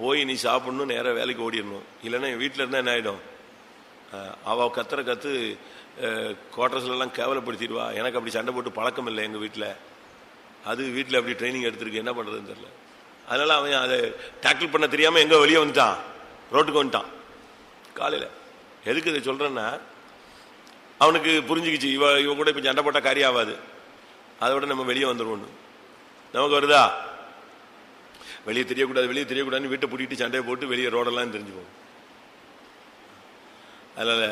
போய் நீ சாப்பிட்ணும் நேராக வேலைக்கு ஓடிடணும். இல்லைன்னா என் வீட்டில் இருந்தால் என்ன ஆகிடும் அவள் கத்துற கற்று குவார்டர்ஸ்ல கேவலப்படுத்திடுவா. எனக்கு அப்படி சண்டை போட்டு பழக்கம் இல்லை எங்கள் வீட்டில் அது வீட்டில் அப்படி ட்ரைனிங் எடுத்திருக்கு. என்ன பண்ணுறதுன்னு தெரில அதனால் அவன் அதை டேக்கிள் பண்ண தெரியாமல் எங்கே வெளியே வந்துட்டான்? ரோட்டுக்கு வந்துட்டான். காலையில். எதுக்கு இதை சொல்கிறேன்னா அவனுக்கு புரிஞ்சுக்கிச்சு இவ இவன் கூட இப்போ சண்டை போட்டால் காரியம் ஆகாது அதோட நம்ம வெளியே வந்துடுவோம் நமக்கு வருதா? வெளியே தெரியக்கூடாது வெளியே தெரியக்கூடாதுன்னு வீட்டை பூட்டிட்டு சண்டையை போட்டு வெளியே ரோடெல்லாம் தெரிஞ்சுப்போம் அதனால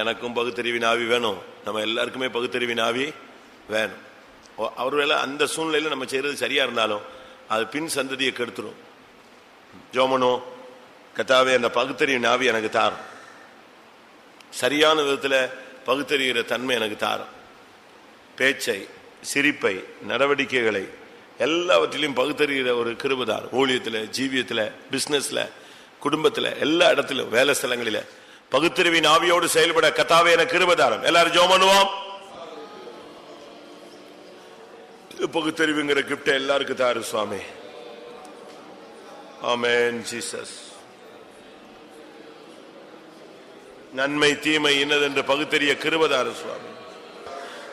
எனக்கும் பகுத்தறிவின் ஆவி வேணும். நம்ம எல்லாருக்குமே பகுத்தறிவின் ஆவி வேணும். அவர் வேலை அந்த சூழ்நிலையில் நம்ம செய்கிறது சரியாக இருந்தாலும் அது பின் சந்ததியை கெடுத்துரும். ஜோமனோ கத்தாவே அந்த பகுத்தறிவின் ஆவி எனக்கு தாரும். சரியான விதத்தில் பகுத்தறிகிற தன்மை எனக்கு தாரும். பேச்சை சிரிப்பை நடவடிக்கைகளை எல்லாவற்றிலையும் பகுத்தறிகிற ஒரு கிருபதார் ஊழியத்தில் ஜீவியத்தில் பிஸ்னஸில் குடும்பத்தில் எல்லா இடத்திலும் வேலை ஸ்தலங்களில் பகுத்தறிவின் ஆவியோடு செயல்பட கத்தாவே என கிருபதாரம் எல்லாரும் ஜோம் பண்ணுவோம். பகுத்தறிவுங்கிற கிப்ட எல்லாருக்கும் தாரு சுவாமி. ஆமேன் ஜீசஸ். நன்மை தீமை இன்னதென்று பகுத்தறிய கிருபதார சுவாமி.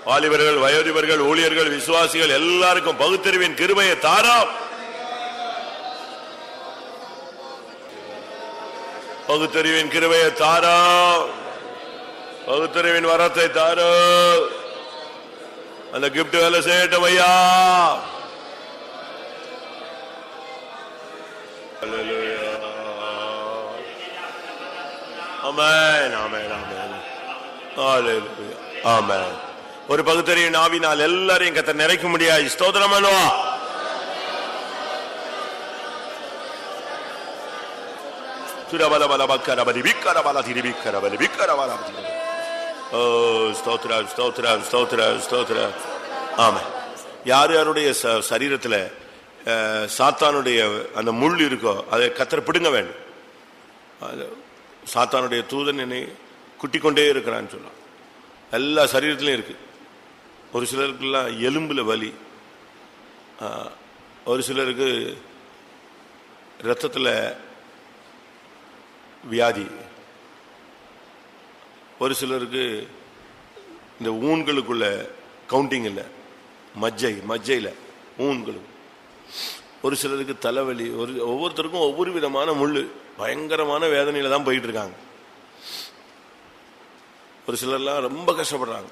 வாலிபர்கள் வயோதிபர்கள் ஊழியர்கள் விசுவாசிகள் எல்லாருக்கும் பகுத்தறிவின் கிருபையை தாரா பகுத்தறிவின் கிருபையை தாரா பகுத்தறிவின் வரத்தை தாரோ அந்த கிப்ட் வேலை செய்யட்டும் ஐயா. ஆமென் ஆமென் ஆமென். ஹalleluya. ஒரு பகுத்தறிவின் நாவினால் எல்லாரையும் கத்த நிறைக்க முடியாது ஸ்தோத்திரம் பண்ணுவா சுரபல பல பக்கர பலி விக்கர பல திரி விக்கர பலி விக்கர பல திரி ஓ ஸ்தோத்ரா ஸ்தோத்ரா ஸ்தோத்ரா ஸ்தோத்ரா ஆமா யார் யாருடைய ச- சரீரத்துல அஹ், சாத்தானுடைய அந்த முள் இருக்கோ அதை கத்தரை பிடுங்க வேண்டும். அது சாத்தானுடைய தூதன் என்னை குட்டி கொண்டே இருக்கிறான்னு சொல்லலாம் எல்லா சரீரத்திலையும் இருக்குது ஒரு சிலருக்குலாம் எலும்பில் வலி. ஒரு சிலருக்கு ரத்தத்தில் வியாதி. ஒரு சிலருக்கு இந்த ஊன்களுக்குள்ள கவுண்டிங் இல்லை. மஜ்ஜை மஜ்ஜையில் ஊன்களுக்கு. ஒரு சிலருக்கு தலைவலி ஒரு ஒவ்வொருத்தருக்கும் ஒவ்வொரு விதமான முள் பயங்கரமான வேதனையில தான் போயிட்டு இருக்காங்க ஒரு சிலர்லாம் ரொம்ப கஷ்டப்படுறாங்க.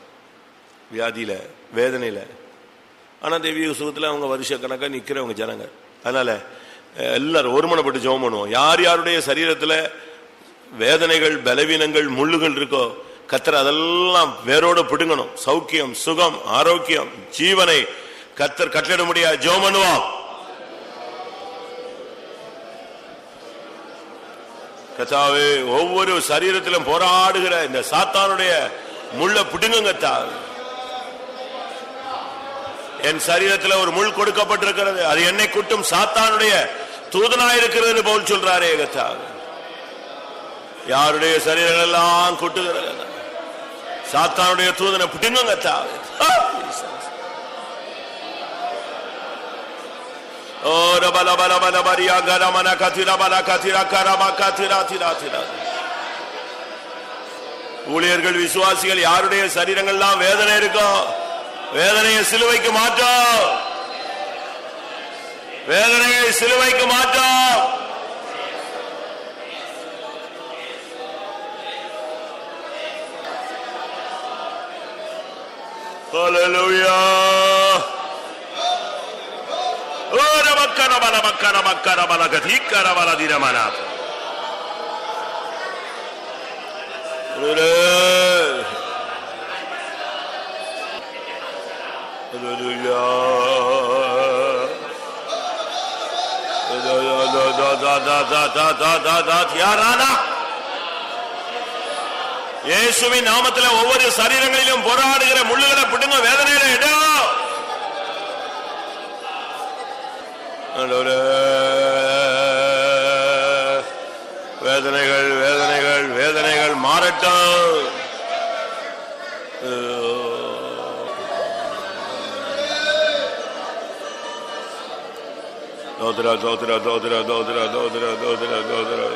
வியாதியில வேதனையில. ஆனா தெய்வீக சுகத்துல அவங்க வருஷ கணக்கா நிக்கிறவங்க ஜனங்க. அதனால எல்லாரும் ஒருமனப்பட்டு ஜெபம் பண்ணுவோம். யார் யாருடைய சரீரத்துல வேதனைகள் பலவீனங்கள் முள்ளுகள் இருக்கோ கத்தர் அதெல்லாம் வேரோட பிடுங்கணும். சௌக்கியம் சுகம் ஆரோக்கியம் ஜீவனை கத்தர் கட்டளிட முடியாது ஜெபம் பண்ணுவோம். கத்தாவே ஒவ்வொரு சரீரத்திலும் போராடுகிற இந்த சாத்தானுடைய முள்ள பிடுங்குங்க கத்தாவே என் சரீரத்தில் ஒரு முள் கொடுக்கப்பட்டிருக்கிறது. அது என்னை குட்டும் சாத்தானுடைய தூதனாயிருக்கிறது போல் சொல்றாரே கச்சா யாருடைய சரீரங்கள் எல்லாம் குட்டுகிறது? சாத்தானுடைய தூதனை பிடுங்குங்க கத்தாவே Oh, da bala bala bala bari agara mana katira bala katira karama katira tira tira. ஊழியர்கள் விசுவாசிகள் யாருடைய சரீரங்கள்லாம் வேதனை இருக்கோ வேதனையை சிலுவைக்கு மாற்றோம் வேதனையை சிலுவைக்கு மாற்றோம் Hallelujah. ரபல மக்கர மக்கர பல கதீக்கர பல தினமனா இயேசுவின் நாமத்தில் ஒவ்வொரு சரீரங்களிலும் போராடுகிற முள்ளுகளை பிடுங்க வேதனையில இடம் ஆண்டவரே, வேதனைகள் வேதனைகள் வேதனைகள் மாறட்டும். தோத்ரா தோத்ரா தோத்ரா தோத்ரா தோத்ரா தோத்ரா தோத்ரா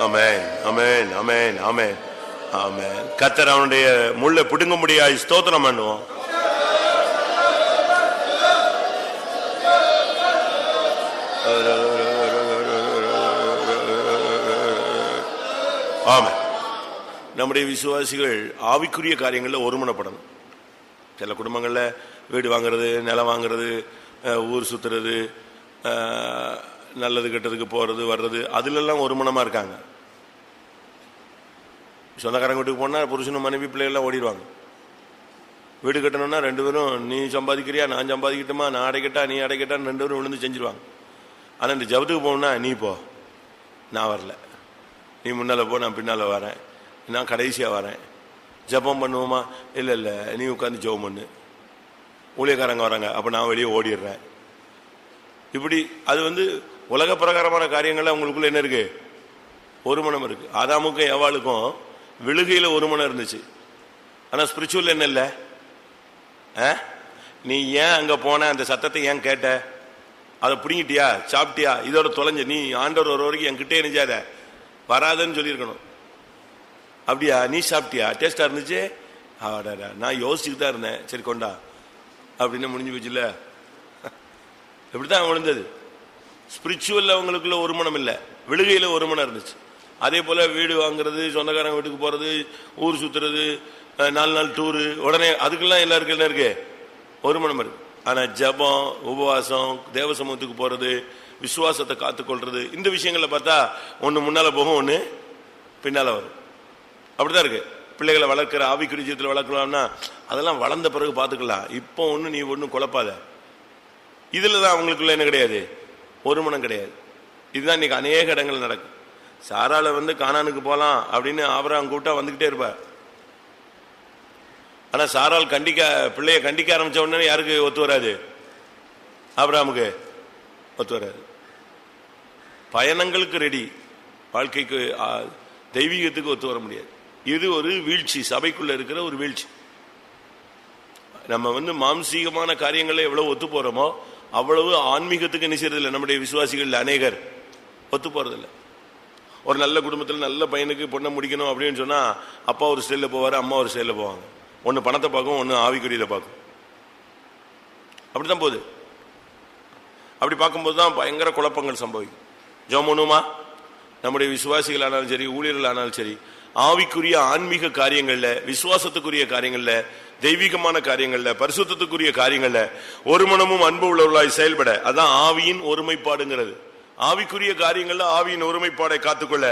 அமேன் அமேன் அமேன் அமேன் ஆமே கத்தர் அவனுடைய முள்ள பிடுங்க முடியாது ஸ்தோத்திரம் பண்ணுவோம். ஆமா நம்முடைய விசுவாசிகள் ஆவிக்குரிய காரியங்களில் ஒருமனப்படணும். சில குடும்பங்களில் வீடு வாங்குறது நிலம் வாங்குறது ஊர் சுற்றுறது நல்லது கெட்டதுக்கு போகிறது வர்றது அதுலெல்லாம் ஒருமனமாக இருக்காங்க. சொந்தக்காரங்க வீட்டுக்கு போனால் புருஷனும் மனைவி பிள்ளைகள்லாம் ஓடிடுவாங்க. வீடு கட்டணும்னா ரெண்டு பேரும் நீ சம்பாதிக்கிறியா? நான் சம்பாதிக்கட்டுமா? நான் அடைக்கட்டா நீ அடைக்கட்டான்னு ரெண்டு பேரும் விழுந்து செஞ்சிருவாங்க. ஆனால் இந்த ஜபத்துக்கு போகணும்னா நீ போ. நான் வரல. நீ முன்னால் போ நான் பின்னால் வரேன். நான் கடைசியாக வரேன். ஜெபம் பண்ணுவோமா? இல்லை இல்லை. நீ உட்காந்து ஜெபம் பண்ணு. ஊழியக்காரங்க வராங்க. அப்போ நான் வெளியே ஓடிடுறேன். இப்படி அது வந்து உலக பிரகாரமான காரியங்கள்லாம் உங்களுக்குள்ள என்ன இருக்கு? ஒரு மனம் இருக்குது ஆதாமுக்கும் எவாளுக்கும் விழுகையில் ஒரு மனம் இருந்துச்சு. ஆனால் ஸ்பிரிச்சுவல் என்ன இல்லை? ஆ? நீ ஏன் அங்கே போன? அந்த சத்தத்தை ஏன் கேட்ட? அதை பிடிங்கிட்டியா? சாப்பிட்டியா? இதோட தொலைஞ்ச. நீ ஆண்டவர் ஒரு வரைக்கும் என்கிட்டே நினைச்சாத வராதுன்னு சொல்லியிருக்கணும். அப்படியா? நீ சாப்பிட்டியா? டேஸ்டாக இருந்துச்சு? ஆடாடா நான் யோசிச்சுட்டு தான் இருந்தேன். சரி கொண்டா. அப்படின்னு முடிஞ்சு போச்சுல்ல இப்படிதான் விழுந்தது. ஸ்பிரிச்சுவலில் அவங்களுக்குள்ள ஒரு மனம் இல்லை. விழுகையில் ஒரு மனம் இருந்துச்சு. அதே போல வீடு வாங்குறது சொந்தக்காரங்க வீட்டுக்கு போறது ஊர் சுத்துறது நாலு நாள் டூரு உடனே அதுக்கெல்லாம் எல்லாருக்கும் என்ன இருக்கு? ஒரு மணி இருக்கு. ஆனா ஜெபம் உபவாசம் தேவ சமூகத்துக்கு போறது விசுவாசத்தை காத்துக்கொள்றது இந்த விஷயங்களை பார்த்தா ஒன்று முன்னால போகும் ஒண்ணு பின்னால வரும். அப்படிதான் இருக்கு. பிள்ளைகளை வளர்க்குற ஆவிக்குரிய ஜீவிதத்தில் வளர்க்கலாம்னா அதெல்லாம் வளர்ந்த பிறகு பார்த்துக்கலாம். இப்போ ஒன்றும் நீ ஒன்றும் குழப்பாத. இதில் தான் அவங்களுக்குள்ள என்ன கிடையாது? ஒரு மனம் கிடையாது. இதுதான் இன்னைக்கு அநேக இடங்கள் நடக்கும். சாரால வந்து கானானுக்கு போகலாம் அப்படின்னு ஆபராம் கூப்பிட்டா வந்துகிட்டே இருப்பார். ஆனா சாரால் கண்டிக்க பிள்ளைய கண்டிக்க ஆரம்பிச்ச உடனே யாருக்கு ஒத்து வராது? ஆபராமுக்கு ஒத்து வராது. பயணங்களுக்கு ரெடி வாழ்க்கைக்கு தெய்வீகத்துக்கு ஒத்து வர முடியாது. இது ஒரு வீழ்ச்சி. சபைக்குள்ள இருக்கிற ஒரு வீழ்ச்சி. நம்ம வந்து மாம்சீகமான காரியங்களை எவ்வளவு ஒத்து போறோமோ அவ்வளவு ஆன்மீகத்துக்கு என்ன நம்முடைய விசுவாசிகள் அநேகர். ஒத்து போகிறதில்லை ஒரு நல்ல குடும்பத்தில் நல்ல பையனுக்கு பொண்ணை முடிக்கணும் அப்படின்னு சொன்னால் அப்பா ஒரு ஸ்டைலில் போவார் அம்மா ஒரு ஸ்டைலில் போவாங்க. ஒன்று பணத்தை பார்க்கும் ஒன்று ஆவிக்குடியில் பார்க்கும். அப்படிதான் போகுது. அப்படி பார்க்கும்போது தான் பயங்கர குழப்பங்கள் சம்பவிக்கும். ஜோமனுமா நம்முடைய விசுவாசிகள் ஆனாலும் சரி ஊழியர்கள் ஆனாலும் சரி ஆவிக்குரிய ஆன்மீக காரியங்களில் விசுவாசத்துக்குரிய காரியங்களில் தெய்வீகமான காரியங்களில் பரிசுத்தத்துக்குரிய காரியங்களில் ஒரு மனமும் அன்பு உள்ளவர்களாய் செயல்பட அதான் ஆவியின் ஒருமைப்பாடுங்கிறது. ஆவிக்குரிய காரியங்கள்ல ஆவியின் ஒருமைப்பாடை காத்துக்கொள்ள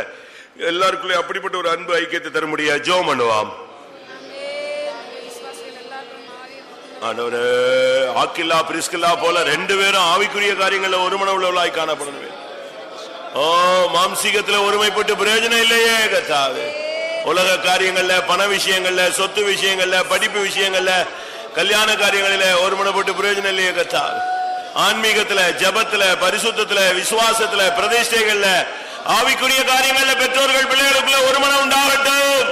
எல்லாருக்குள்ளே அப்படிப்பட்ட ஒரு அன்பு ஐக்கியத்தை தர முடியாது ஜோ பண்ணுவாம். ஆக்கில்லா பிரிஸ்கில்லா போல ரெண்டு பேரும் ஆவிக்குரிய காரியங்கள்ல ஒரு மன உள்ளவர்களாய் காணப்படணும் ஓ மாம்சீகத்துல ஒருமைப்பட்டு பிரயோஜனம் இல்லையே கத்தாவே உலக காரியங்கள்ல பண விஷயங்கள்ல சொத்து விஷயங்கள்ல படிப்பு விஷயங்கள்ல கல்யாண காரியங்களில ஒருமனப்பட்டு பிரயோஜனம் இல்லையே கத்தாவே ஆன்மீகத்துல ஜபத்துல பரிசுத்தத்துல விசுவாசத்துல பிரதிஷ்டைகள்ல ஆவிக்குரிய காரியங்கள்ல பெற்றோர்கள் பிள்ளைகளுக்குள்ள ஒரு மனம் உண்டாகட்டும்.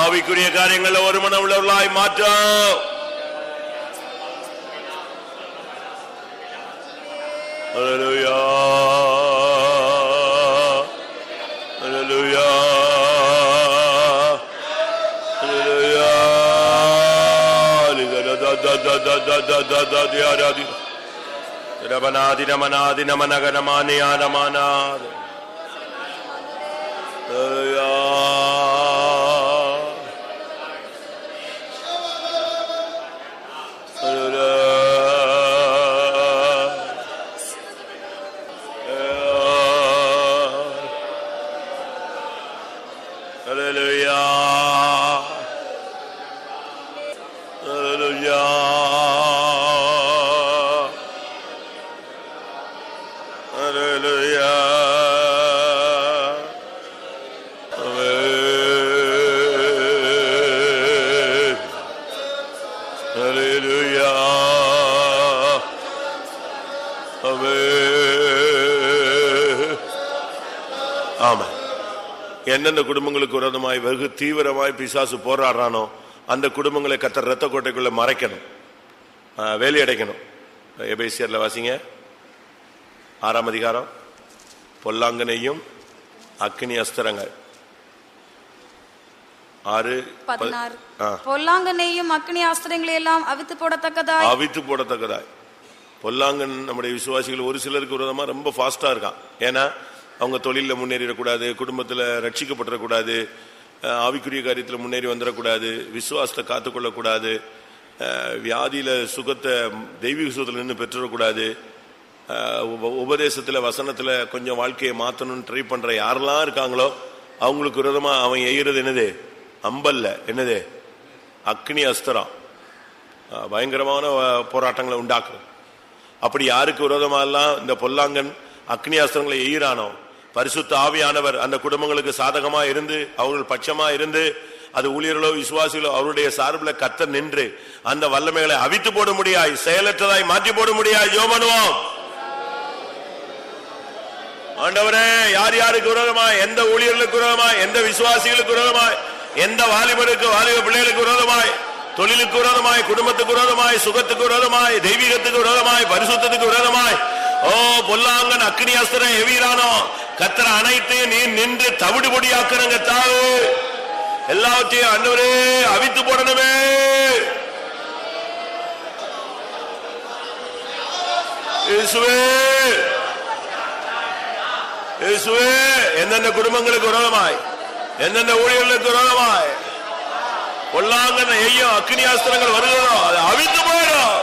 ஆவிக்குரிய காரியங்கள்ல ஒரு மனம் உள்ளவர்களாய் மாற்றம் Hallelujah. രമനാതി രമനാതി നമനഗനമാനയാനമാനാ எந்தெந்த குடும்பங்களுக்கு விரோதமாய் வெகு தீவிரமாய் பிசாசு போராடுறானோ அந்த குடும்பங்களை கத்தர் ரத்த கோட்டைக்குள்ள மறைக்கணும். ஆ, வேலி அடைக்கணும். எபேசியர்ல வாசிங்க. ஆறாம் அதிகாரம். பொல்லாங்கனையும் அக்கினி அஸ்திரங்கள். ஆறு. பொல்லாங்கனையும் அக்னி ஆஸ்திரங்களை எல்லாம் அவித்து போடத்தக்கதாய். அவித்து போடத்தக்கதாய். பொல்லாங்கன் நம்முடைய விசுவாசிகள் ஒரு சிலருக்கு விரோதமா ரொம்ப ஃபாஸ்டா இருக்கான். ஏன்னா அவங்க தொழிலில் முன்னேறிடக்கூடாது குடும்பத்தில் ரட்சிக்கப்பட்டுறக்கூடாது ஆவிக்குரிய காரியத்தில் முன்னேறி வந்துடக்கூடாது விசுவாசத்தை காத்துக்கொள்ளக்கூடாது வியாதியில் சுகத்தை தெய்வீக சுகத்தில் நின்று பெற்றுடக்கூடாது உபதேசத்தில் வசனத்தில் கொஞ்சம் வாழ்க்கையை மாற்றணும்னு ட்ரை பண்ணுற யாரெல்லாம் இருக்காங்களோ அவங்களுக்கு விரதமாக அவன் எய்கிறது என்னது? அம்பல்ல. என்னது? அக்னி அஸ்திரம். பயங்கரமான போராட்டங்களை உண்டாக்கும் அப்படி யாருக்கு விரோதமாலாம் இந்த பொல்லாங்கன் அக்னி அஸ்திரங்களை எய்கிறானோ பரிசுத்த ஆவியானவர் அந்த குடும்பங்களுக்கு சாதகமா இருந்து அவர்கள் பட்சமா இருந்து அது ஊழியர்களோ விசுவாசிகளோ அவருடைய சார்பில் கத்த நின்று அந்த வல்லமைகளை அவித்து போட முடியாய் செயலற்றதாய் மாற்றி போட முடியாய் யோமனுவோம் ஆண்டவரே யார் யாருக்கு விரோதமா எந்த ஊழியர்களுக்கு விரோதமாய் எந்த விசுவாசிகளுக்கு விரோதமாய் எந்த வாலிபருக்கு வாலிப பிள்ளைகளுக்கு விரோதமாய் தொழிலுக்கு விரோதமாய் குடும்பத்துக்கு விரோதமாய் சுகத்துக்கு விரோதமாய் தெய்வீகத்துக்கு விரோதமாய் பரிசுத்தத்துக்கு விரோதமாய் ஓ பொல்லாங்கன் அக்னி அஸ்திரம் எவீரானோ கத்திர அனைத்து நீ நின்று தவிடு பொடியாக்குறங்க தாவு. எல்லாவற்றையும் அன்னவரே அவித்து போடணுமே. இயேசுவே. எந்தெந்த குடும்பங்களுக்கு விரோதமாய் எந்தெந்த ஊழியர்களுக்கு விரோதமாய் பொல்லாங்கன் ஐயோ அக்னி ஆஸ்திரங்கள் வருகிறோம் அது அவித்து போயிடும்.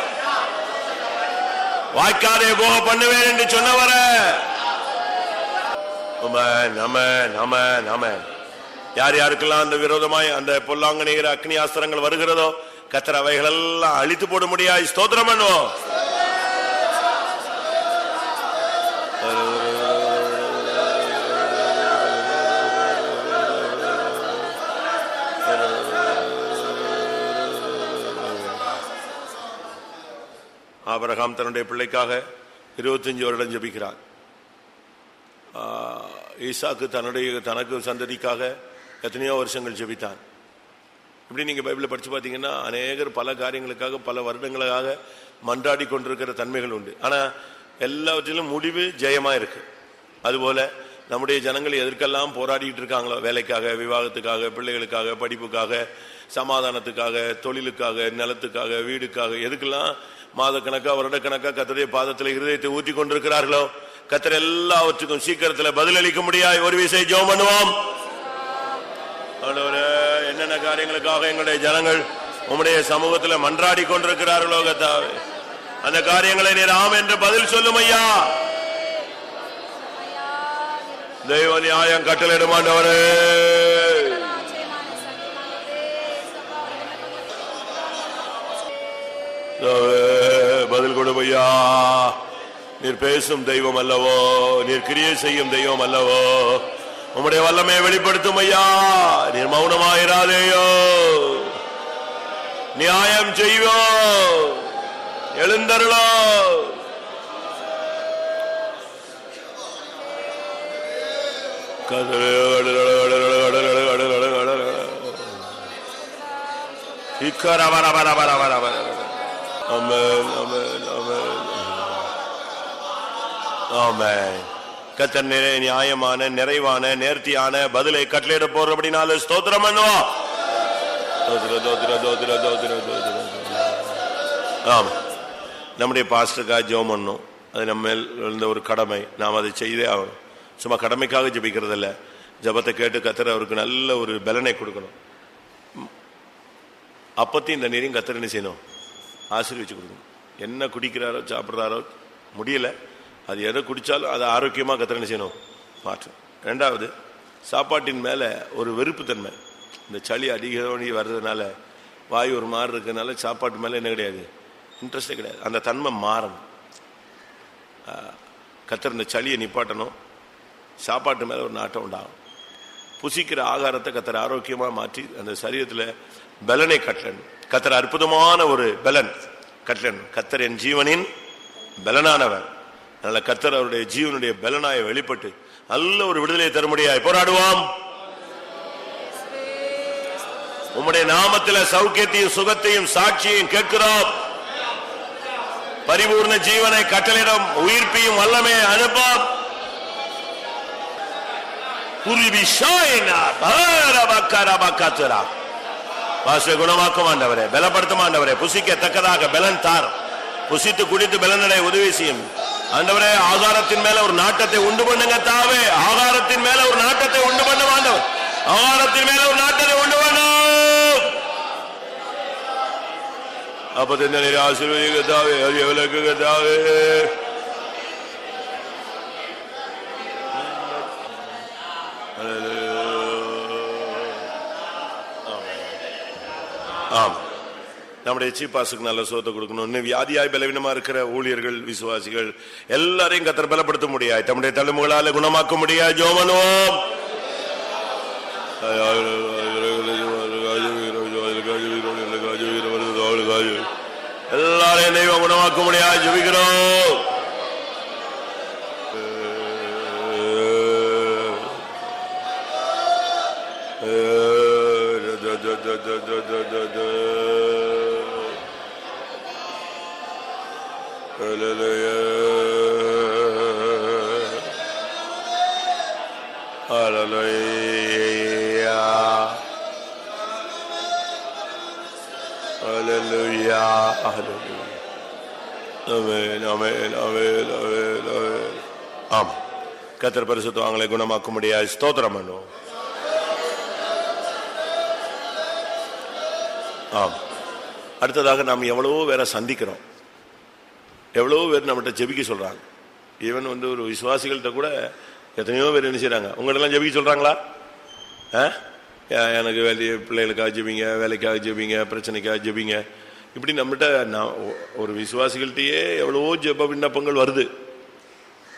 வாய்க்காதே போக பண்ணுவேன் என்று சொன்னவர. நம நம நம. யார் யாருக்கெல்லாம் அந்த விரோதமாய் அந்த பொல்லாங்கனைகிற அக்னி ஆஸ்திரங்கள் வருகிறதோ கத்திர அவைகள் எல்லாம் அழித்து போட முடியாது ஸ்தோத்திரம் பண்ணுவோம். ஆபரகாம் தன்னுடைய பிள்ளைக்காக இருபத்தஞ்சு வருடம் ஜபிக்கிறார். ஈசாக்கு தன்னுடைய தனக்கு சந்ததிக்காக எத்தனையோ வருஷங்கள் ஜெபித்தான் இப்படி நீங்கள் பைபிளில் படித்து பார்த்தீங்கன்னா அநேகர் பல காரியங்களுக்காக பல வருடங்களுக்காக மன்றாடி கொண்டிருக்கிற தன்மைகள் உண்டு. ஆனால் எல்லாவற்றிலும் முடிவு ஜெயமாக இருக்கு. அதுபோல் நம்முடைய ஜனங்கள் எதற்கெல்லாம் போராடிட்டு இருக்காங்களோ வேலைக்காக விவாகத்துக்காக பிள்ளைகளுக்காக படிப்புக்காக சமாதானத்துக்காக தொழிலுக்காக நிலத்துக்காக வீடுக்காக எதுக்கெல்லாம் மாதக்கணக்கா வருடக்கணக்கா கத்தருடைய பாதத்தில் இருதயத்தை ஊற்றி கொண்டிருக்கிறார்களோ? கத்தர் எல்லாவற்றுக்கும் சீக்கிரத்தில் பதிலளிக்க முடியாது ஒரு விசை ஜோம் பண்ணுவோம். என்னென்ன காரியங்களுக்காக எங்களுடைய ஜனங்கள் உம்முடைய சமூகத்தில் மன்றாடி கொண்டிருக்கிறார்களோ கத்தாவே அந்த காரியங்களை நீர் ஆம் என்று பதில் சொல்லும் ஐயா. தெய்வ நியாயம் கட்டளையிடும் ஆண்டவரே. கர்த்தாவே, நீர் பேசும் தெய்வம் அல்லவோ? நீர் கிரியை செய்யும் தெய்வம் அல்லவோ? உம்முடைய வல்லமையை வெளிப்படுத்தும் ஐயா. நீர் மௌனமாயிராதேயோ. நியாயம் செய்வோ. எழுந்தருளோ. கத்தர் நிறை- நியாயமான நிறைவான நேர்த்தியான பதிலை கட்டளையிட போறபடினால ஸ்தோத்திரம் பண்ணுவோம். ஆமா நம்முடைய பாஸ்டருக்காக ஜோம் பண்ணும். அது நம்ம மேல் இருந்த ஒரு கடமை. நாம் அதை செய்தே ஆகணும். சும்மா கடமைக்காக ஜபிக்கிறது இல்லை ஜெபத்தை கேட்டு கத்திர அவருக்கு நல்ல ஒரு பலனை கொடுக்கணும். அப்பத்தையும் இந்த நீரையும் கத்திர என்ன செய்யணும்? ஆசீர்வச்சு கொடுக்கணும். என்ன குடிக்கிறாரோ சாப்பிட்றாரோ முடியலை. அது எதை குடித்தாலும் அதை ஆரோக்கியமாக கத்திரனை செய்யணும்? மாற்றும். ரெண்டாவது சாப்பாட்டின் மேலே ஒரு வெறுப்புத்தன்மை இந்த சளி அதிகம் வர்றதுனால வாய் ஒரு மாதிரி இருக்கிறதுனால சாப்பாட்டு மேலே என்ன கிடையாது? இன்ட்ரெஸ்டே கிடையாது. அந்த தன்மை மாறணும். ஆஹ், இந்த சளியை நிப்பாட்டணும். சாப்பாட்டு மேலே ஒரு நாட்டம் உண்டாகும். புசிக்கிற ஆகாரத்தை கத்திர ஆரோக்கியமாக மாற்றி அந்த சரீரத்தில் பலனை கட்டணும். கத்திர அற்புதமான ஒரு பலன் கட்டணும். கத்தர் என் ஜீவனின் பலனானவர். அதனால கத்தர் அவருடைய ஜீவனுடைய பலனாய வெளிப்பட்டு நல்ல ஒரு விடுதலையை தர முடியாது போராடுவோம். உம்முடைய நாமத்தில் சௌக்கியத்தையும் சுகத்தையும் சாட்சியையும் கேட்கிறோம். பரிபூர்ண ஜீவனை கட்டளிடம் உயிர்ப்பையும் வல்லமே அனுப்போம். வாச குணமாக்கும் ஆண்டவரே பலப்படுத்தும் ஆண்டவரே புசிக்கத்தக்கதாக பலன் தார் புசித்து குடித்து பலனடை உதவி செய்யும். ஆண்டவரே ஆகாரத்தின் மேல ஒரு நாட்டத்தை உண்டு பண்ணுங்க தாவே. ஆகாரத்தின் மேல ஒரு நாட்டத்தை உண்டு பண்ண ஆண்டவர் ஆகாரத்தின் மேல ஒரு நாட்டத்தை உண்டு பண்ணும். அப்ப இந்த நீர் ஆசீர்வதிக்க தாவே அது விளக்குக தாவே. ஆம் நம்முடைய சீப்பாசுக்கு நல்ல சோத்தை கொடுக்கணும் இன்னும் வியாதியாய் பலவீனமா இருக்கிற ஊழியர்கள் விசுவாசிகள் எல்லாரையும் கத்தர் பலப்படுத்த முடியாது தம்முடைய தலைமுகளால குணமாக்க முடியாது ஜோமனோம் எல்லாரையும் தெய்வம் குணமாக்க முடியாது ஜெபிக்கிறோம் Hallelujah. Hallelujah. Hallelujah. Amen, amen, amen, amen, amen. ஆம் கத்தர் குணமாக்க முடியாது ஸ்தோத்திரம் பண்ணுவோம் ஆம் அடுத்ததாக நாம் எவ்வளவோ வேற சந்திக்கிறோம் எவ்வளவோ பேர் நம்மகிட்ட ஜெபிக்க சொல்றாங்க. ஈவன் வந்து ஒரு விசுவாசிகள்கிட்ட கூட எத்தனையோ பேர் என்ன செய்கிறாங்க உங்கள்கிட்டலாம் ஜெபிக்க சொல்றாங்களா? ஆ? எனக்கு வேலையை பிள்ளைகளுக்காக ஜெபிங்க வேலைக்காக ஜெபிங்க பிரச்சனைக்காக ஜெபிங்க. இப்படி நம்மகிட்ட நான் ஒரு விசுவாசிகள்கிட்டயே எவ்வளவோ ஜெப விண்ணப்பங்கள் வருது.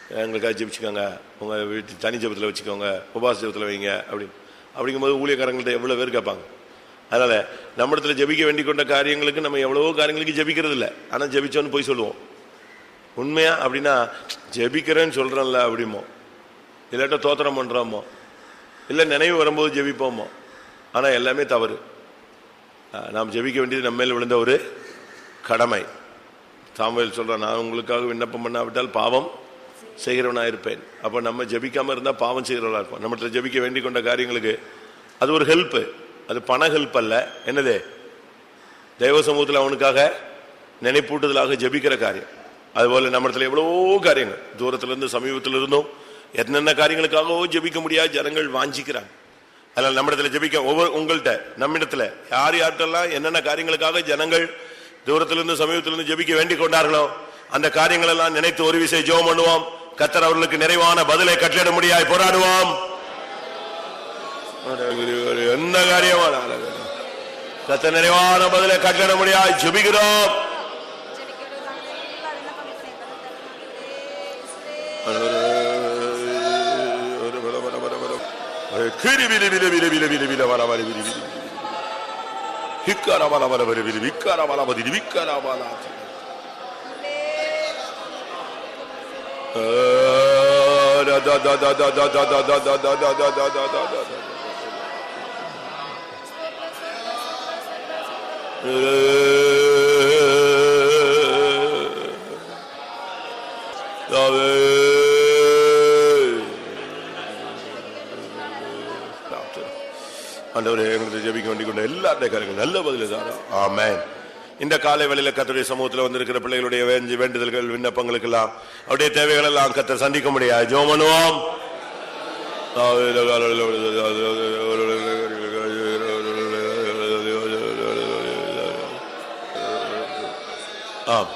எங்களுக்காக ஜெபிச்சுக்கோங்க. உங்க வீட்டு தனி ஜெபத்தில் வச்சுக்கோங்க. உபாச ஜெபத்தில் வைங்க. அப்படின்னு அப்படிங்கும்போது ஊழியக்காரங்கள்ட்ட எவ்வளோ பேர் கேட்பாங்க. அதனால நம்ம இடத்துல ஜெபிக்க வேண்டிக் கொண்ட காரியங்களுக்கு நம்ம எவ்வளவோ காரியங்களுக்கு ஜெபிக்கிறது இல்லை ஆனால் ஜெபிச்சோன்னு போய் சொல்லுவோம். உண்மையா அப்படின்னா ஜெபிக்கிறேன்னு சொல்றேன்ல அப்படிமோ? இல்லாட்டா தோத்திரம் பண்றோமோ? இல்லை நினைவு வரும்போது ஜெபிப்போமோ? ஆனால் எல்லாமே தவறு. நாம் ஜெபிக்க வேண்டியது நம்ம மேல் விழுந்த ஒரு கடமை. சாமுவேல் சொல்றான் நான் உங்களுக்காக விண்ணப்பம் பண்ணாவிட்டால் பாவம் செய்கிறவனா இருப்பேன். அப்போ நம்ம ஜெபிக்காம இருந்தால் பாவம் செய்கிறவனா இருப்போம். நம்ம ஜெபிக்க வேண்டிக் கொண்ட காரியங்களுக்கு அது ஒரு ஹெல்ப் அது பண ஹெல்ப் அல்ல. என்னது? தெய்வ சமூகத்தில் அவனுக்காக நினைப்பூட்டுதலாக ஜெபிக்கிற காரியம். அதுபோல நம்ம இடத்துல எவ்வளவோ காரியங்கள். தூரத்துல இருந்து சமீபத்தில் என்னென்ன காரியங்களுக்காகவோ ஜெபிக்க முடியாது ஜனங்கள் வாஞ்சிக்கிறாங்க. அதனால நம்ம இடத்துல ஒவ்வொரு உங்கள்கிட்ட நம்ம இடத்துல யார் யார்கிட்டலாம் என்னென்ன காரியங்களுக்காக ஜனங்கள் தூரத்திலிருந்து சமீபத்திலிருந்து ஜெபிக்க வேண்டிக் கொண்டார்களோ அந்த காரியங்கள் எல்லாம் நினைத்து ஒரு விசை ஜோம் பண்ணுவோம். கத்தர் அவர்களுக்கு நிறைவான பதிலை கட்டளிட முடியாய் போராடுவோம். எந்த காரியமான கத்த நிறைவான பதிலை கட்டளிட முடியாய் ஜெபிக்கிறோம். கிரி விரி விரி விரி விரி விரி விரி வர வரி விரி விரி ஹிக்கார வர வர வரி விரி விக்கார வர வரி விக்கார வர da da da da da da da da da da da da da da da da da ஆண்டவரே எங்களுக்கு ஜெபிக்க வேண்டிக் கொண்ட எல்லாருடைய காரியங்கள் நல்ல பதில் சார் ஆமென். இந்த காலை வேளையில கத்தருடைய சமூகத்தில் வந்திருக்கிற பிள்ளைகளுடைய வேண்டி- வேண்டுதல்கள் விண்ணப்பங்களுக்கு எல்லாம் அவருடைய தேவைகள் எல்லாம் கத்தர் சந்திக்க முடியாது. ஜோமனுவோம் ஆம்.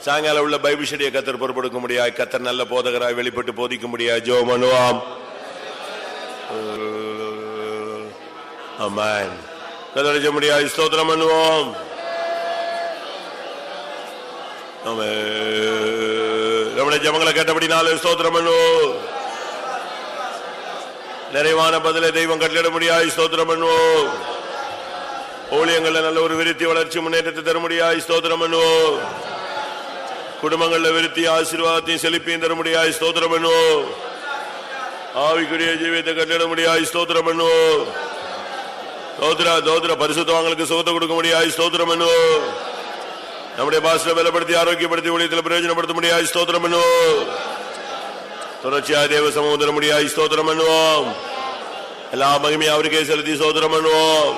சாயங்காலம் உள்ள பைபிள் ஸ்டடியை கத்தர் பொறுப்படுக்க முடியாது. கத்தர் நல்ல போதகராய் வெளிப்பட்டு போதிக்க முடியாது. ஜோமனுவாம் அம்மான் கதளிச்ச முடியாது ஸ்தோத்திரம் பண்ணுவோம் நம்முடைய ஜபங்களை கேட்டபடினாலும் ஸ்தோத்திரம் பண்ணுவோம் நிறைவான பதிலை தெய்வம் கட்டளிட முடியாது ஸ்தோத்திரம் பண்ணுவோம் ஊழியங்கள்ல நல்ல ஒரு விருத்தி வளர்ச்சி முன்னேற்றத்தை தர முடியாது ஸ்தோத்திரம் பண்ணுவோம் குடும்பங்கள்ல விருத்தி ஆசீர்வாதத்தையும் செழிப்பையும் தர முடியாது ஸ்தோத்திரம் பண்ணுவோம் ஆவிக்குரிய ஜீவியத்தை கட்டிட முடியாது ஸ்தோத்திரம் பண்ணுவோம் தோத்ரா தோத்ர பரிசுத்தவங்களுக்கு சுகத்தை கொடுக்க முடியாது. ஸ்தோத்திரம் என்னோ நம்முடைய பாசத்தை பலப்படுத்தி ஆரோக்கியப்படுத்தி ஊழியத்தில் பிரயோஜனப்படுத்த முடியாது. ஸ்தோத்திரம் என்னோ തുടർച്ചയായ ദേവസമം ഉദരമുടിയായി സ്തോത്രം എണ്ണുവോം എല്ലാ മഹിമയും അവർക്ക് ചെലുത്തി സ്തോത്രം എണ്ണുവോം